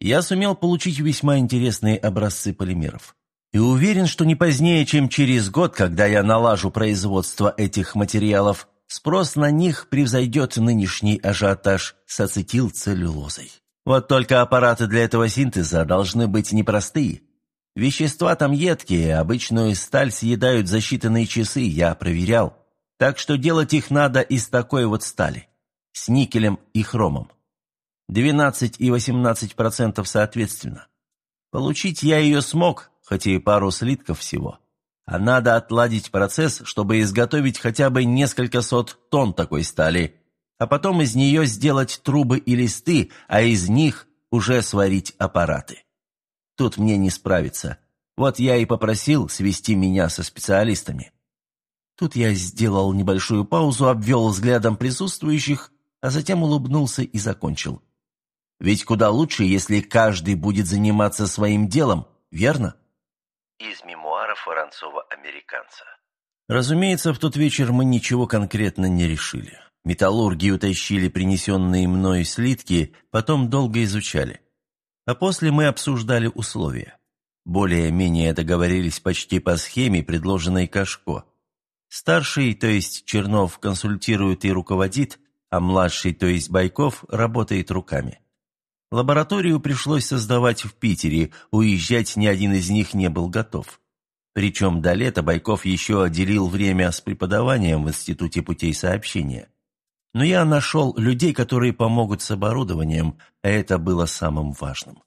Я сумел получить весьма интересные образцы полимеров. И уверен, что не позднее, чем через год, когда я налажу производство этих материалов, спрос на них превзойдет нынешний ажиотаж с ацетилцеллюлозой. Вот только аппараты для этого синтеза должны быть непростые. Вещества там едкие, обычную сталь съедают за считанные часы, я проверял. Так что делать их надо из такой вот стали, с никелем и хромом. 12 и 18% соответственно. Получить я ее смог, хоть и пару слитков всего. А надо отладить процесс, чтобы изготовить хотя бы несколько сот тонн такой стали, а потом из нее сделать трубы и листы, а из них уже сварить аппараты. Тут мне не справиться. Вот я и попросил свести меня со специалистами. Тут я сделал небольшую паузу, обвел взглядом присутствующих, а затем улыбнулся и закончил. Ведь куда лучше, если каждый будет заниматься своим делом, верно? Из мемуаров Воронцова-американца. Разумеется, в тот вечер мы ничего конкретно не решили. Металлурги утащили принесенные мной слитки, потом долго изучали. А после мы обсуждали условия. Более-менее договорились почти по схеме, предложенной Кашко. Старший, то есть Чернов, консультирует и руководит, а младший, то есть Байков, работает руками. Лабораторию пришлось создавать в Питере, уезжать ни один из них не был готов. Причем до лета Байков еще отделил время с преподаванием в Институте путей сообщения. Но я нашел людей, которые помогут с оборудованием, а это было самым важным.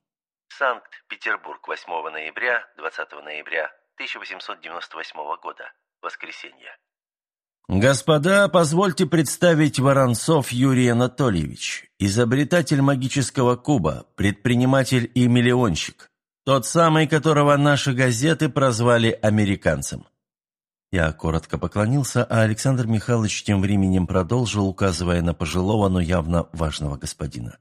Санкт-Петербург, 8 ноября, 20 ноября 1898 года, воскресенье. «Господа, позвольте представить Воронцов Юрий Анатольевич, изобретатель магического куба, предприниматель и миллионщик, тот самый, которого наши газеты прозвали американцем». Я коротко поклонился, а Александр Михайлович тем временем продолжил, указывая на пожилого, но явно важного господина.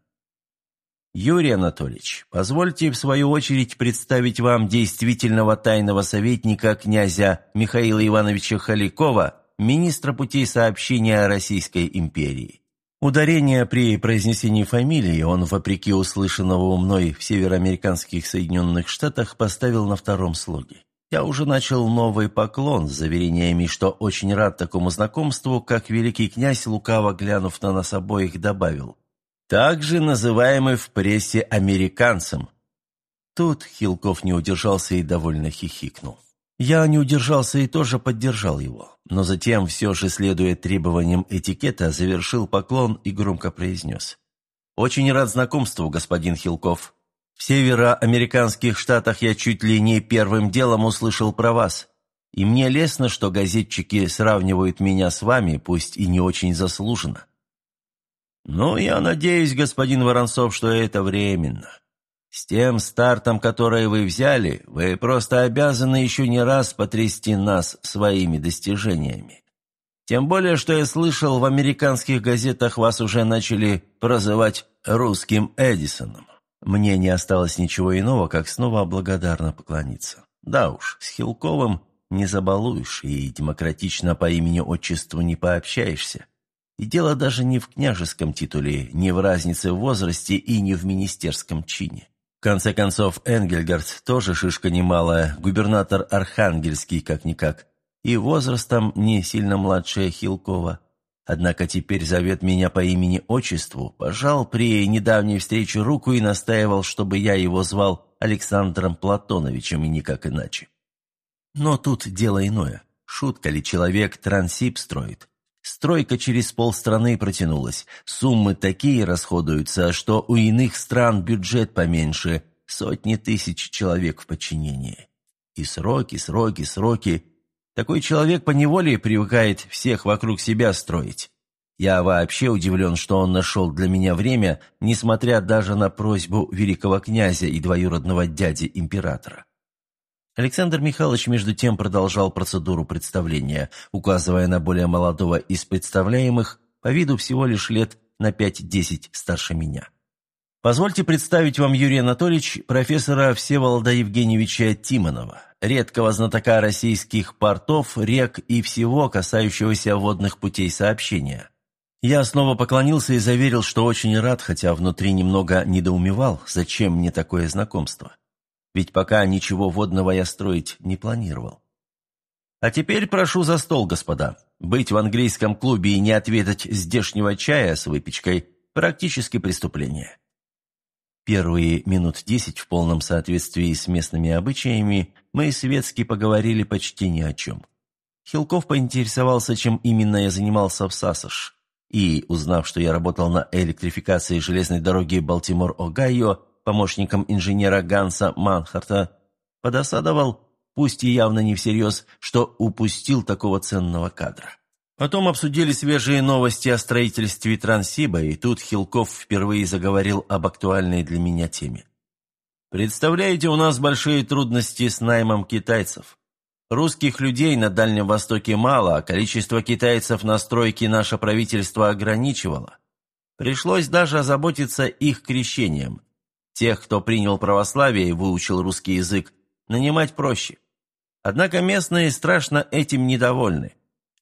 «Юрий Анатольевич, позвольте в свою очередь представить вам действительного тайного советника князя Михаила Ивановича Халикова, министра путей сообщения Российской империи. Ударение при произнесении фамилии он, вопреки услышанного мной в североамериканских Соединенных Штатах, поставил на втором слоге. Я уже начал новый поклон с заверениями, что очень рад такому знакомству, как великий князь, лукаво глянув на нас обоих, добавил. Также называемый в прессе американцем. Тут Хилков не удержался и довольно хихикнул. Я не удержался и тоже поддержал его, но затем, все же следуя требованиям этикета, завершил поклон и громко произнес. «Очень рад знакомству, господин Хилков. В североамериканских штатах я чуть ли не первым делом услышал про вас, и мне лестно, что газетчики сравнивают меня с вами, пусть и не очень заслуженно». «Ну, я надеюсь, господин Воронцов, что это временно. С тем стартом, который вы взяли, вы просто обязаны еще не раз потрясти нас своими достижениями. Тем более, что я слышал, в американских газетах вас уже начали прозывать русским Эдисоном. Мне не осталось ничего иного, как снова благодарно поклониться. Да уж, с Хилковым не забалуешь и демократично по имени-отчеству не пообщаешься. И дело даже не в княжеском титуле, не в разнице в возрасте и не в министерском чине. Конце концов, Энгельгард тоже шишка немалая, губернатор Архангельский как-никак, и возрастом не сильно младшая Хилкова. Однако теперь зовет меня по имени-отчеству, пожал при недавней встрече руку и настаивал, чтобы я его звал Александром Платоновичем и никак иначе. Но тут дело иное. Шутка ли человек трансип строит? Стройка через полстраны протянулась. Суммы такие расходуются, что у иных стран бюджет поменьше, сотни тысяч человек в подчинении. И сроки, сроки, сроки. Такой человек поневоле привыкает всех вокруг себя строить. Я вообще удивлен, что он нашел для меня время, несмотря даже на просьбу великого князя и двоюродного дяди императора. Александр Михайлович между тем продолжал процедуру представления, указывая на более молодого из представляемых, по виду всего лишь лет на пять-десять старше меня. Позвольте представить вам, Юрий Анатольевич, профессора Всеволода Евгеньевича Тимонова, редкого знатока российских портов, рек и всего, касающегося водных путей сообщения. Я снова поклонился и заверил, что очень рад, хотя внутри немного недоумевал, зачем мне такое знакомство. Ведь пока ничего водного я строить не планировал. А теперь прошу за стол, господа. Быть в английском клубе и не ответить здешнего чая с выпечкой – практически преступление. Первые минут десять в полном соответствии с местными обычаями мы светски поговорили почти ни о чем. Хилков поинтересовался, чем именно я занимался в САСШ, и, узнав, что я работал на электрификации железной дороги Балтимор-Огайо помощником инженера Ганса Манхарта, подосадовал, пусть и явно не всерьез, что упустил такого ценного кадра. Потом обсудили свежие новости о строительстве Транссиба, и тут Хилков впервые заговорил об актуальной для меня теме. «Представляете, у нас большие трудности с наймом китайцев. Русских людей на Дальнем Востоке мало, а количество китайцев на стройке наше правительство ограничивало. Пришлось даже озаботиться их крещением. Тех, кто принял православие и выучил русский язык, нанимать проще. Однако местные страшно этим недовольны.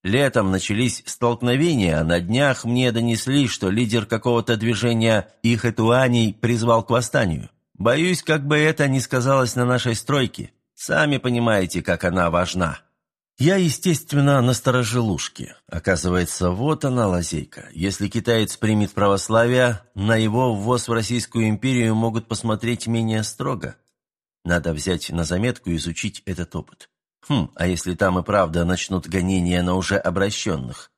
Летом начались столкновения, а на днях мне донесли, что лидер какого-то движения Ихэтуаней призвал к восстанию. Боюсь, как бы это ни сказалось на нашей стройке. Сами понимаете, как она важна. Я, естественно, насторожил ушки. Оказывается, вот она лазейка. Если китаец примет православие, на его ввоз в Российскую империю могут посмотреть менее строго. Надо взять на заметку и изучить этот опыт. Хм, а если там и правда начнут гонения на уже обращенных?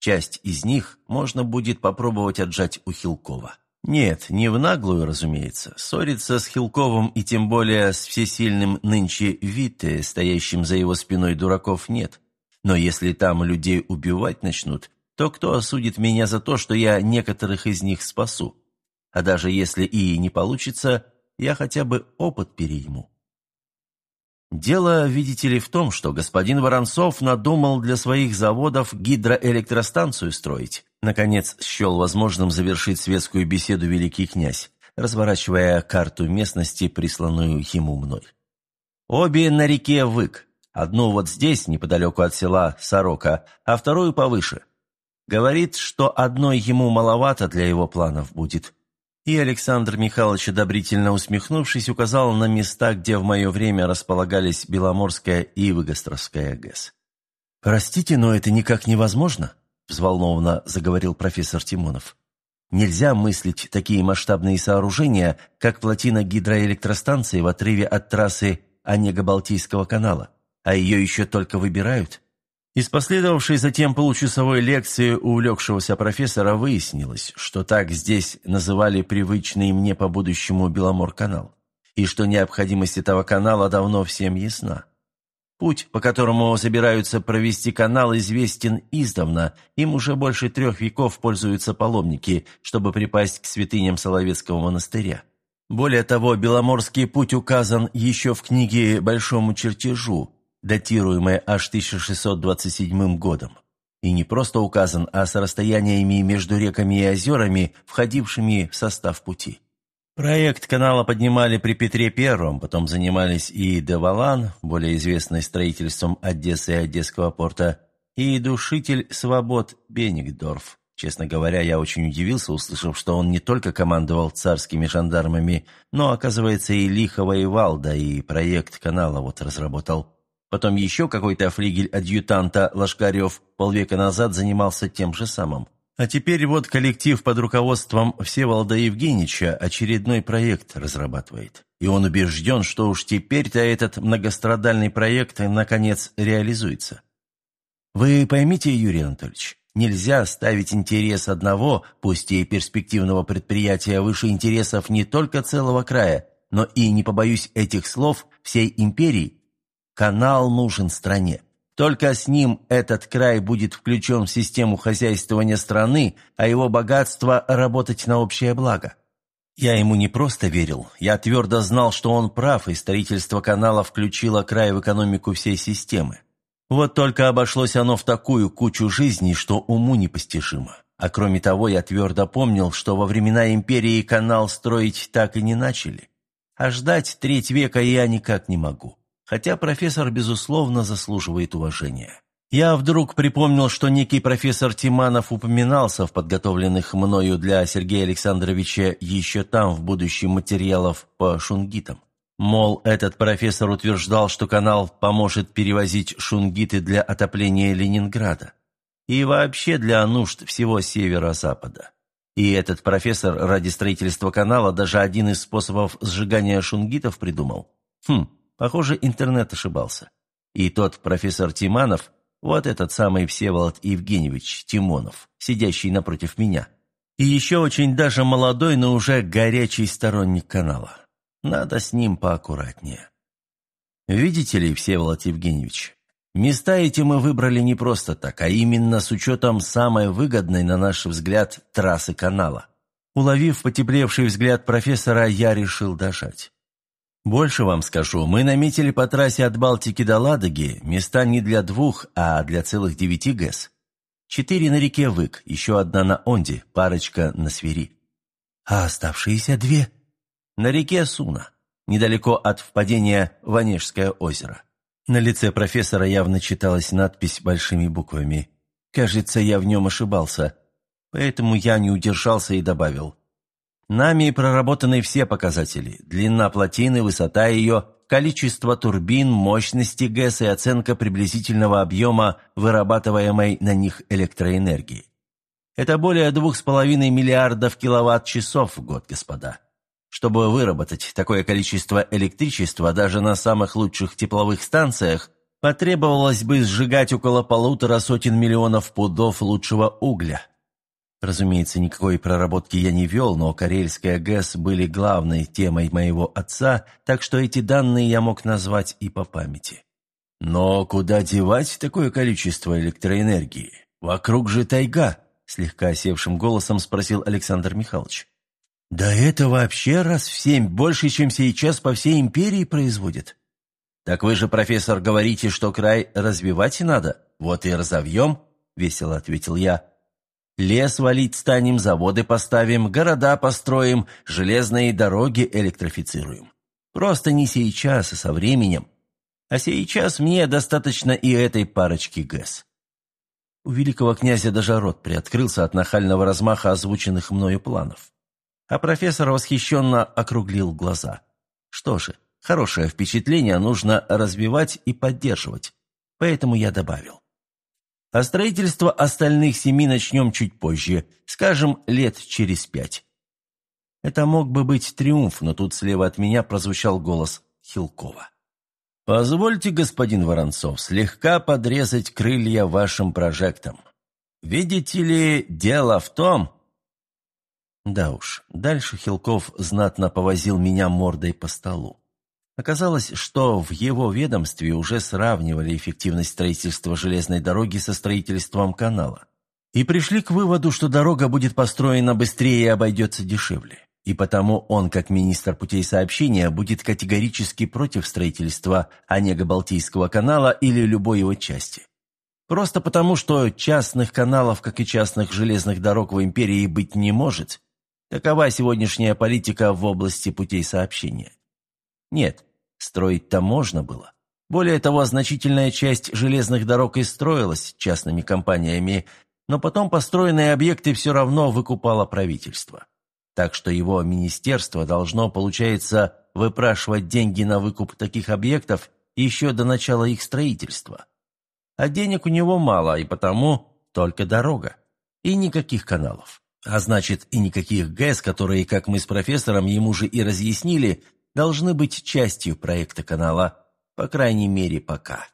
Часть из них можно будет попробовать отжать у Хилкова. Нет, не в наглую, разумеется. Ссориться с Хилковым и тем более с всесильным нынче Витте, стоящим за его спиной дураков, нет. Но если там людей убивать начнут, то кто осудит меня за то, что я некоторых из них спасу? А даже если и не получится, я хотя бы опыт перейму. Дело, видите ли, в том, что господин Воронцов надумал для своих заводов гидроэлектростанцию строить. Наконец, счел возможным завершить светскую беседу великий князь, разворачивая карту местности, присланную ему мной. Обе на реке Вык. Одну вот здесь, неподалеку от села Сорока, а вторую повыше. Говорит, что одной ему маловато для его планов будет. И Александр Михайлович, одобрительно усмехнувшись, указал на места, где в мое время располагались Беломорская и Выгостровская ГЭС. «Простите, но это никак невозможно», – взволнованно заговорил профессор Тимонов. «Нельзя мыслить такие масштабные сооружения, как плотина гидроэлектростанции в отрыве от трассы Онега-Балтийского канала, а ее еще только выбирают». Из последовавшей затем получасовой лекции увлекшегося профессора выяснилось, что так здесь называли привычный мне по будущему Беломор-канал, и что необходимость этого канала давно всем ясна. Путь, по которому собираются провести канал, известен издавна, им уже больше трех веков пользуются паломники, чтобы припасть к святыням Соловецкого монастыря. Более того, Беломорский путь указан еще в книге «Большому чертежу», датируемое аж 1627 годом. И не просто указан, а с расстояниями между реками и озерами, входившими в состав пути. Проект канала поднимали при Петре Первом, потом занимались и Девалан, более известный строительством Одессы и Одесского порта, и душитель свобод Бенигдорф. Честно говоря, я очень удивился, услышав, что он не только командовал царскими жандармами, но, оказывается, и лихо воевал, да и проект канала вот разработал. Потом еще какой-то флигель адъютанта Лашкарев полвека назад занимался тем же самым. А теперь вот коллектив под руководством Всеволода Евгеньевича очередной проект разрабатывает. И он убежден, что уж теперь-то этот многострадальный проект наконец реализуется. Вы поймите, Юрий Анатольевич, нельзя ставить интерес одного, пусть и перспективного предприятия, выше интересов не только целого края, но и, не побоюсь этих слов, всей империи Канал нужен стране. Только с ним этот край будет включен в систему хозяйствования страны, а его богатство работать на общее благо. Я ему не просто верил, я твердо знал, что он прав, и строительство канала включило край в экономику всей системы. Вот только обошлось оно в такую кучу жизней, что уму непостижимо. А кроме того, я твердо помнил, что во времена империи канал строить так и не начали. А ждать треть века я никак не могу. Хотя профессор, безусловно, заслуживает уважения. Я вдруг припомнил, что некий профессор Тиманов упоминался в подготовленных мною для Сергея Александровича еще там, в будущем, материалов по шунгитам. Мол, этот профессор утверждал, что канал поможет перевозить шунгиты для отопления Ленинграда и вообще для нужд всего северо-запада. И этот профессор ради строительства канала даже один из способов сжигания шунгитов придумал. Хм, похоже, интернет ошибался. И тот профессор Тиманов, вот этот самый Всеволод Евгеньевич Тимонов, сидящий напротив меня, и еще очень даже молодой, но уже горячий сторонник канала. Надо с ним поаккуратнее. Видите ли, Всеволод Евгеньевич, Места эти мы выбрали не просто так, а именно с учетом самой выгодной, на наш взгляд, трассы канала. Уловив потеплевший взгляд профессора, я решил дожать. Больше вам скажу, мы наметили по трассе от Балтики до Ладоги места не для двух, а для целых девяти ГЭС. Четыре на реке Вык, еще одна на Онде, парочка на Свири. А оставшиеся две? На реке Суна, недалеко от впадения в Онежское озеро. На лице профессора явно читалась надпись большими буквами. Кажется, я в нем ошибался. Поэтому я не удержался и добавил. Нами проработаны все показатели. Длина плотины, высота ее, количество турбин, мощности ГЭС и оценка приблизительного объема вырабатываемой на них электроэнергии. Это более двух с половиной миллиардов киловатт-часов в год, господа. Чтобы выработать такое количество электричества даже на самых лучших тепловых станциях, потребовалось бы сжигать около полутора сотен миллионов пудов лучшего угля. Разумеется, никакой проработки я не вел, но Карельская ГЭС были главной темой моего отца, так что эти данные я мог назвать и по памяти. «Но куда девать такое количество электроэнергии? Вокруг же тайга», — слегка севшим голосом спросил Александр Михайлович. Да это вообще раз в семь больше, чем сейчас по всей империи производит. Так вы же, профессор, говорите, что край развивать надо. Вот и разовьем, весело ответил я. Лес валить станем, заводы поставим, города построим, железные дороги электрифицируем. Просто не сейчас, а со временем. А сейчас мне достаточно и этой парочки ГЭС. У великого князя даже рот приоткрылся от нахального размаха озвученных мною планов. А профессор восхищенно округлил глаза. Что же, хорошее впечатление нужно развивать и поддерживать. Поэтому я добавил. А строительство остальных семи начнем чуть позже, скажем, лет через пять. Это мог бы быть триумф, но тут слева от меня прозвучал голос Хилкова. «Позвольте, господин Воронцов, слегка подрезать крылья вашим прожектам. Видите ли, дело в том, да уж, дальше Хилков знатно повозил меня мордой по столу. Оказалось, что в его ведомстве уже сравнивали эффективность строительства железной дороги со строительством канала. И пришли к выводу, что дорога будет построена быстрее и обойдется дешевле. И потому он, как министр путей сообщения, будет категорически против строительства Онего-Балтийского канала или любой его части. Просто потому, что частных каналов, как и частных железных дорог в империи быть не может, Такова сегодняшняя политика в области путей сообщения. Нет, строить-то можно было. Более того, значительная часть железных дорог и строилась частными компаниями, но потом построенные объекты все равно выкупало правительство. Так что его министерство должно, получается, выпрашивать деньги на выкуп таких объектов еще до начала их строительства. А денег у него мало, и потому только дорога. И никаких каналов. А значит, и никаких ГЭС, которые, как мы с профессором ему же и разъяснили, должны быть частью проекта канала, по крайней мере, пока.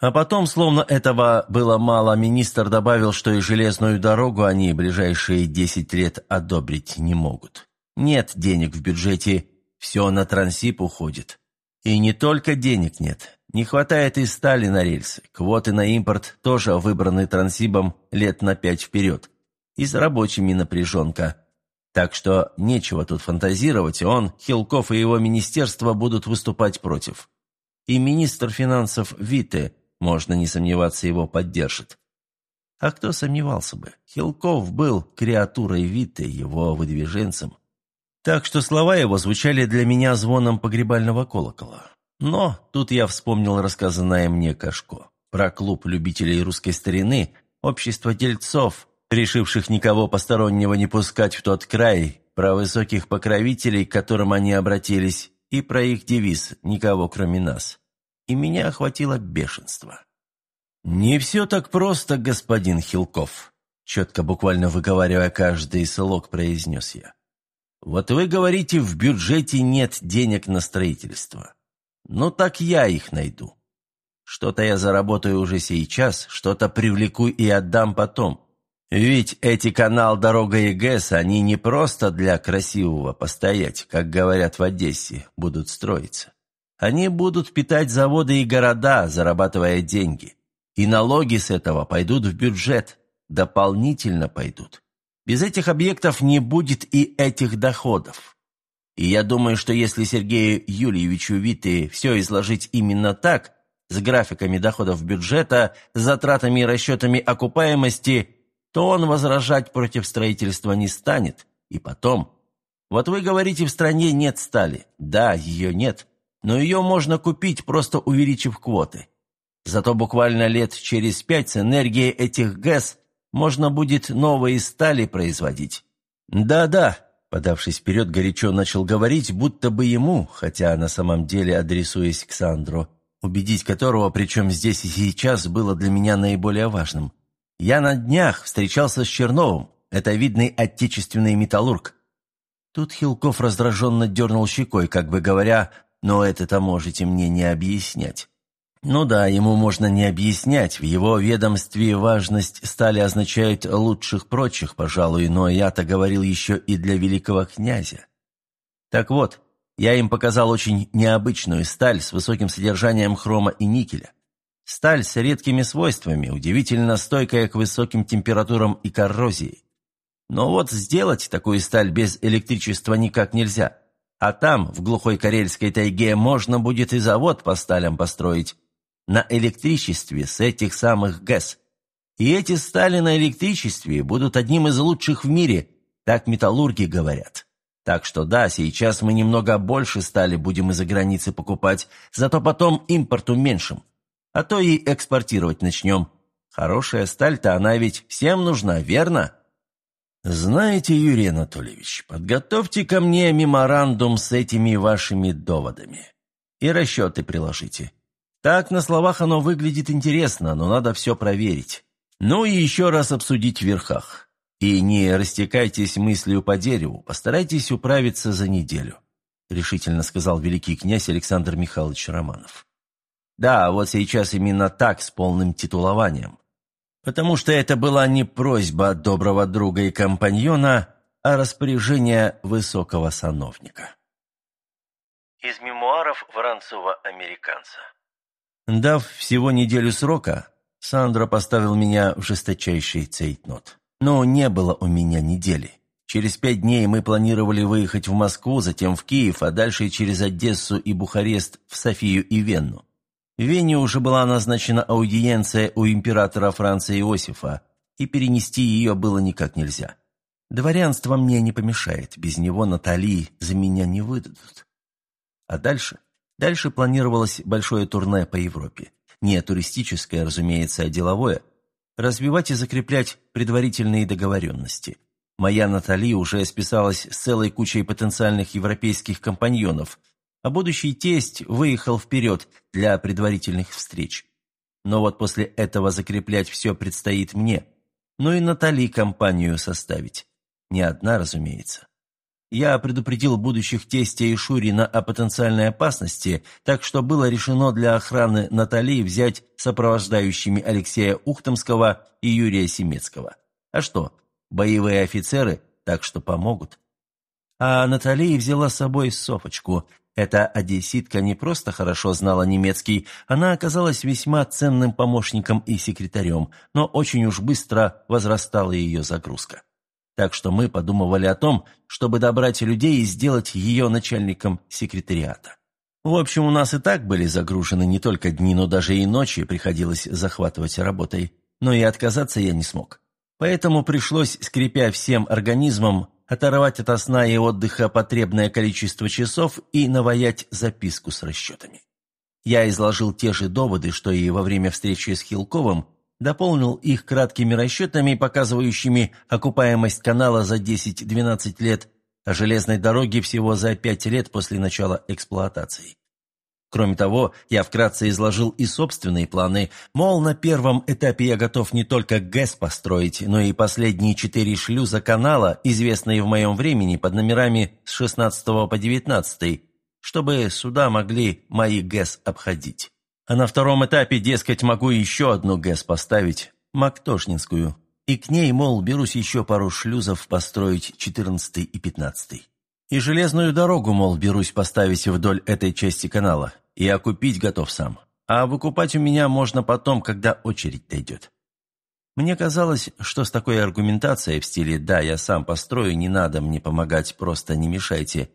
А потом, словно этого было мало, министр добавил, что и железную дорогу они ближайшие 10 лет одобрить не могут. Нет денег в бюджете, все на трансип уходит. И не только денег нет, не хватает и стали на рельсы. Квоты на импорт тоже выбраны трансибом лет на пять вперед и с рабочими напряженка. Так что нечего тут фантазировать, он, Хилков и его министерство будут выступать против. И министр финансов Вите, можно не сомневаться, его поддержит. А кто сомневался бы? Хилков был креатурой Витте, его выдвиженцем. Так что слова его звучали для меня звоном погребального колокола. Но тут я вспомнил рассказанное мне Кашко про клуб любителей русской старины, общество дельцов, решивших никого постороннего не пускать в тот край, про высоких покровителей, к которым они обратились, и про их девиз «Никого, кроме нас». И меня охватило бешенство. «Не все так просто, господин Хилков», — четко буквально выговаривая каждый слог, произнес я. «Вот вы говорите, в бюджете нет денег на строительство. Ну так я их найду. Что-то я заработаю уже сейчас, что-то привлеку и отдам потом. Ведь эти канал, дорога и ГЭС, они не просто для красивого постоять, как говорят в Одессе, будут строиться. Они будут питать заводы и города, зарабатывая деньги. И налоги с этого пойдут в бюджет, дополнительно пойдут. Без этих объектов не будет и этих доходов. И я думаю, что если Сергею Юльевичу Виты все изложить именно так, с графиками доходов бюджета, затратами и расчетами окупаемости – то он возражать против строительства не станет. И потом... Вот вы говорите, в стране нет стали. Да, ее нет. Но ее можно купить, просто увеличив квоты. Зато буквально лет через пять с энергией этих ГЭС можно будет новые стали производить. Да-да, подавшись вперед, горячо начал говорить, будто бы ему, хотя на самом деле адресуясь к Сандру, убедить которого, причем здесь и сейчас, было для меня наиболее важным. Я на днях встречался с Черновым, это видный отечественный металлург». Тут Хилков раздраженно дернул щекой, как бы говоря, «но это-то можете мне не объяснять». Ну да, ему можно не объяснять, в его ведомстве важность стали означает лучших прочих, пожалуй, но я-то говорил еще и для великого князя. Так вот, я им показал очень необычную сталь с высоким содержанием хрома и никеля. Сталь с редкими свойствами, удивительно стойкая к высоким температурам и коррозии. Но вот сделать такую сталь без электричества никак нельзя. А там, в глухой карельской тайге, можно будет и завод по сталям построить. На электричестве с этих самых ГЭС. И эти стали на электричестве будут одним из лучших в мире, так металлурги говорят. Так что да, сейчас мы немного больше стали будем из-за границы покупать, зато потом импорт уменьшим. А то и экспортировать начнем. Хорошая сталь-то она ведь всем нужна, верно? Знаете, Юрий Анатольевич, подготовьте ко мне меморандум с этими вашими доводами. И расчеты приложите. Так на словах оно выглядит интересно, но надо все проверить. Ну и еще раз обсудить в верхах. И не растекайтесь мыслью по дереву, постарайтесь управиться за неделю», решительно сказал великий князь Александр Михайлович Романов. Да, вот сейчас именно так, с полным титулованием. Потому что это была не просьба доброго друга и компаньона, а распоряжение высокого сановника. Из мемуаров Воронцова-американца. Дав всего неделю срока, Сандро поставил меня в жесточайший цейтнот. Но не было у меня недели. Через пять дней мы планировали выехать в Москву, затем в Киев, а дальше через Одессу и Бухарест в Софию и Венну. В Вене уже была назначена аудиенция у императора Франца Иосифа, и перенести ее было никак нельзя. Дворянство мне не помешает, без него Натали за меня не выдадут. А дальше? Дальше планировалось большое турне по Европе. Не туристическое, разумеется, а деловое. Развивать и закреплять предварительные договоренности. Моя Натали уже списалась с целой кучей потенциальных европейских компаньонов – а будущий тесть выехал вперед для предварительных встреч. Но вот после этого закреплять все предстоит мне. Ну и Натали компанию составить. Не одна, разумеется. Я предупредил будущих тестя и Шурина о потенциальной опасности, так что было решено для охраны Натали взять сопровождающими Алексея Ухтомского и Юрия Семецкого. А что, боевые офицеры, так что помогут. А Натали взяла с собой Софочку, эта одесситка не просто хорошо знала немецкий, она оказалась весьма ценным помощником и секретарем, но очень уж быстро возрастала ее загрузка. Так что мы подумывали о том, чтобы добрать людей и сделать ее начальником секретариата. В общем, у нас и так были загружены не только дни, но даже и ночи приходилось захватывать работой. но и отказаться я не смог. Поэтому пришлось, скрипя всем организмом, оторвать от сна и отдыха потребное количество часов и наваять записку с расчетами. Я изложил те же доводы, что и во время встречи с Хилковым, дополнил их краткими расчетами, показывающими окупаемость канала за 10-12 лет, а железной дороги всего за 5 лет после начала эксплуатации. Кроме того, я вкратце изложил и собственные планы, мол, на первом этапе я готов не только ГЭС построить, но и последние четыре шлюза канала, известные в моем времени под номерами с 16 по 19, чтобы суда могли мои ГЭС обходить. А на втором этапе, дескать, могу еще одну ГЭС поставить, Мактошнинскую, и к ней, мол, берусь еще пару шлюзов построить 14 и 15. И железную дорогу, мол, берусь поставить вдоль этой части канала, и окупить готов сам. А выкупать у меня можно потом, когда очередь дойдет. Мне казалось, что с такой аргументацией в стиле «да, я сам построю, не надо мне помогать, просто не мешайте»,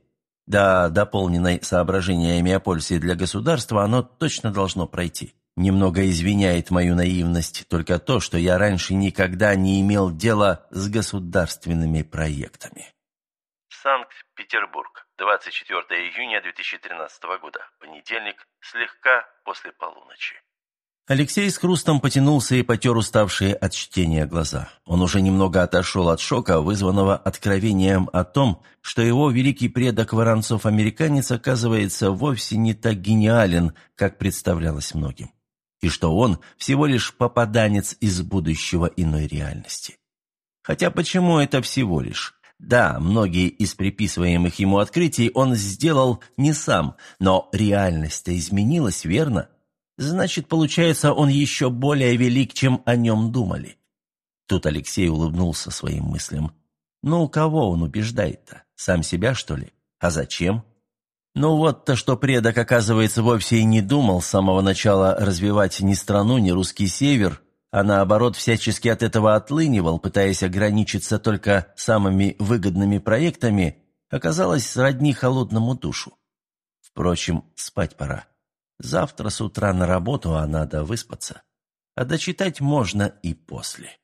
да, дополненной соображениями о пользе для государства, оно точно должно пройти. Немного извиняет мою наивность только то, что я раньше никогда не имел дела с государственными проектами. Санкт-Петербург. 24 июня 2013 года. Понедельник. Слегка после полуночи. Алексей с хрустом потянулся и потер уставшие от чтения глаза. Он уже немного отошел от шока, вызванного откровением о том, что его великий предок Воронцов-американец оказывается вовсе не так гениален, как представлялось многим, и что он всего лишь попаданец из будущего иной реальности. Хотя почему это всего лишь? Да, многие из приписываемых ему открытий он сделал не сам, но реальность-то изменилась, верно? Значит, получается, он еще более велик, чем о нем думали. Тут Алексей улыбнулся своим мыслям. Ну, кого он убеждает-то? Сам себя, что ли? А зачем? Ну вот-то, что предок, оказывается, вовсе и не думал с самого начала развивать ни страну, ни русский север, а наоборот всячески от этого отлынивал, пытаясь ограничиться только самыми выгодными проектами, оказалось сродни холодному душу. Впрочем, спать пора. Завтра с утра на работу, а надо выспаться. А дочитать можно и после.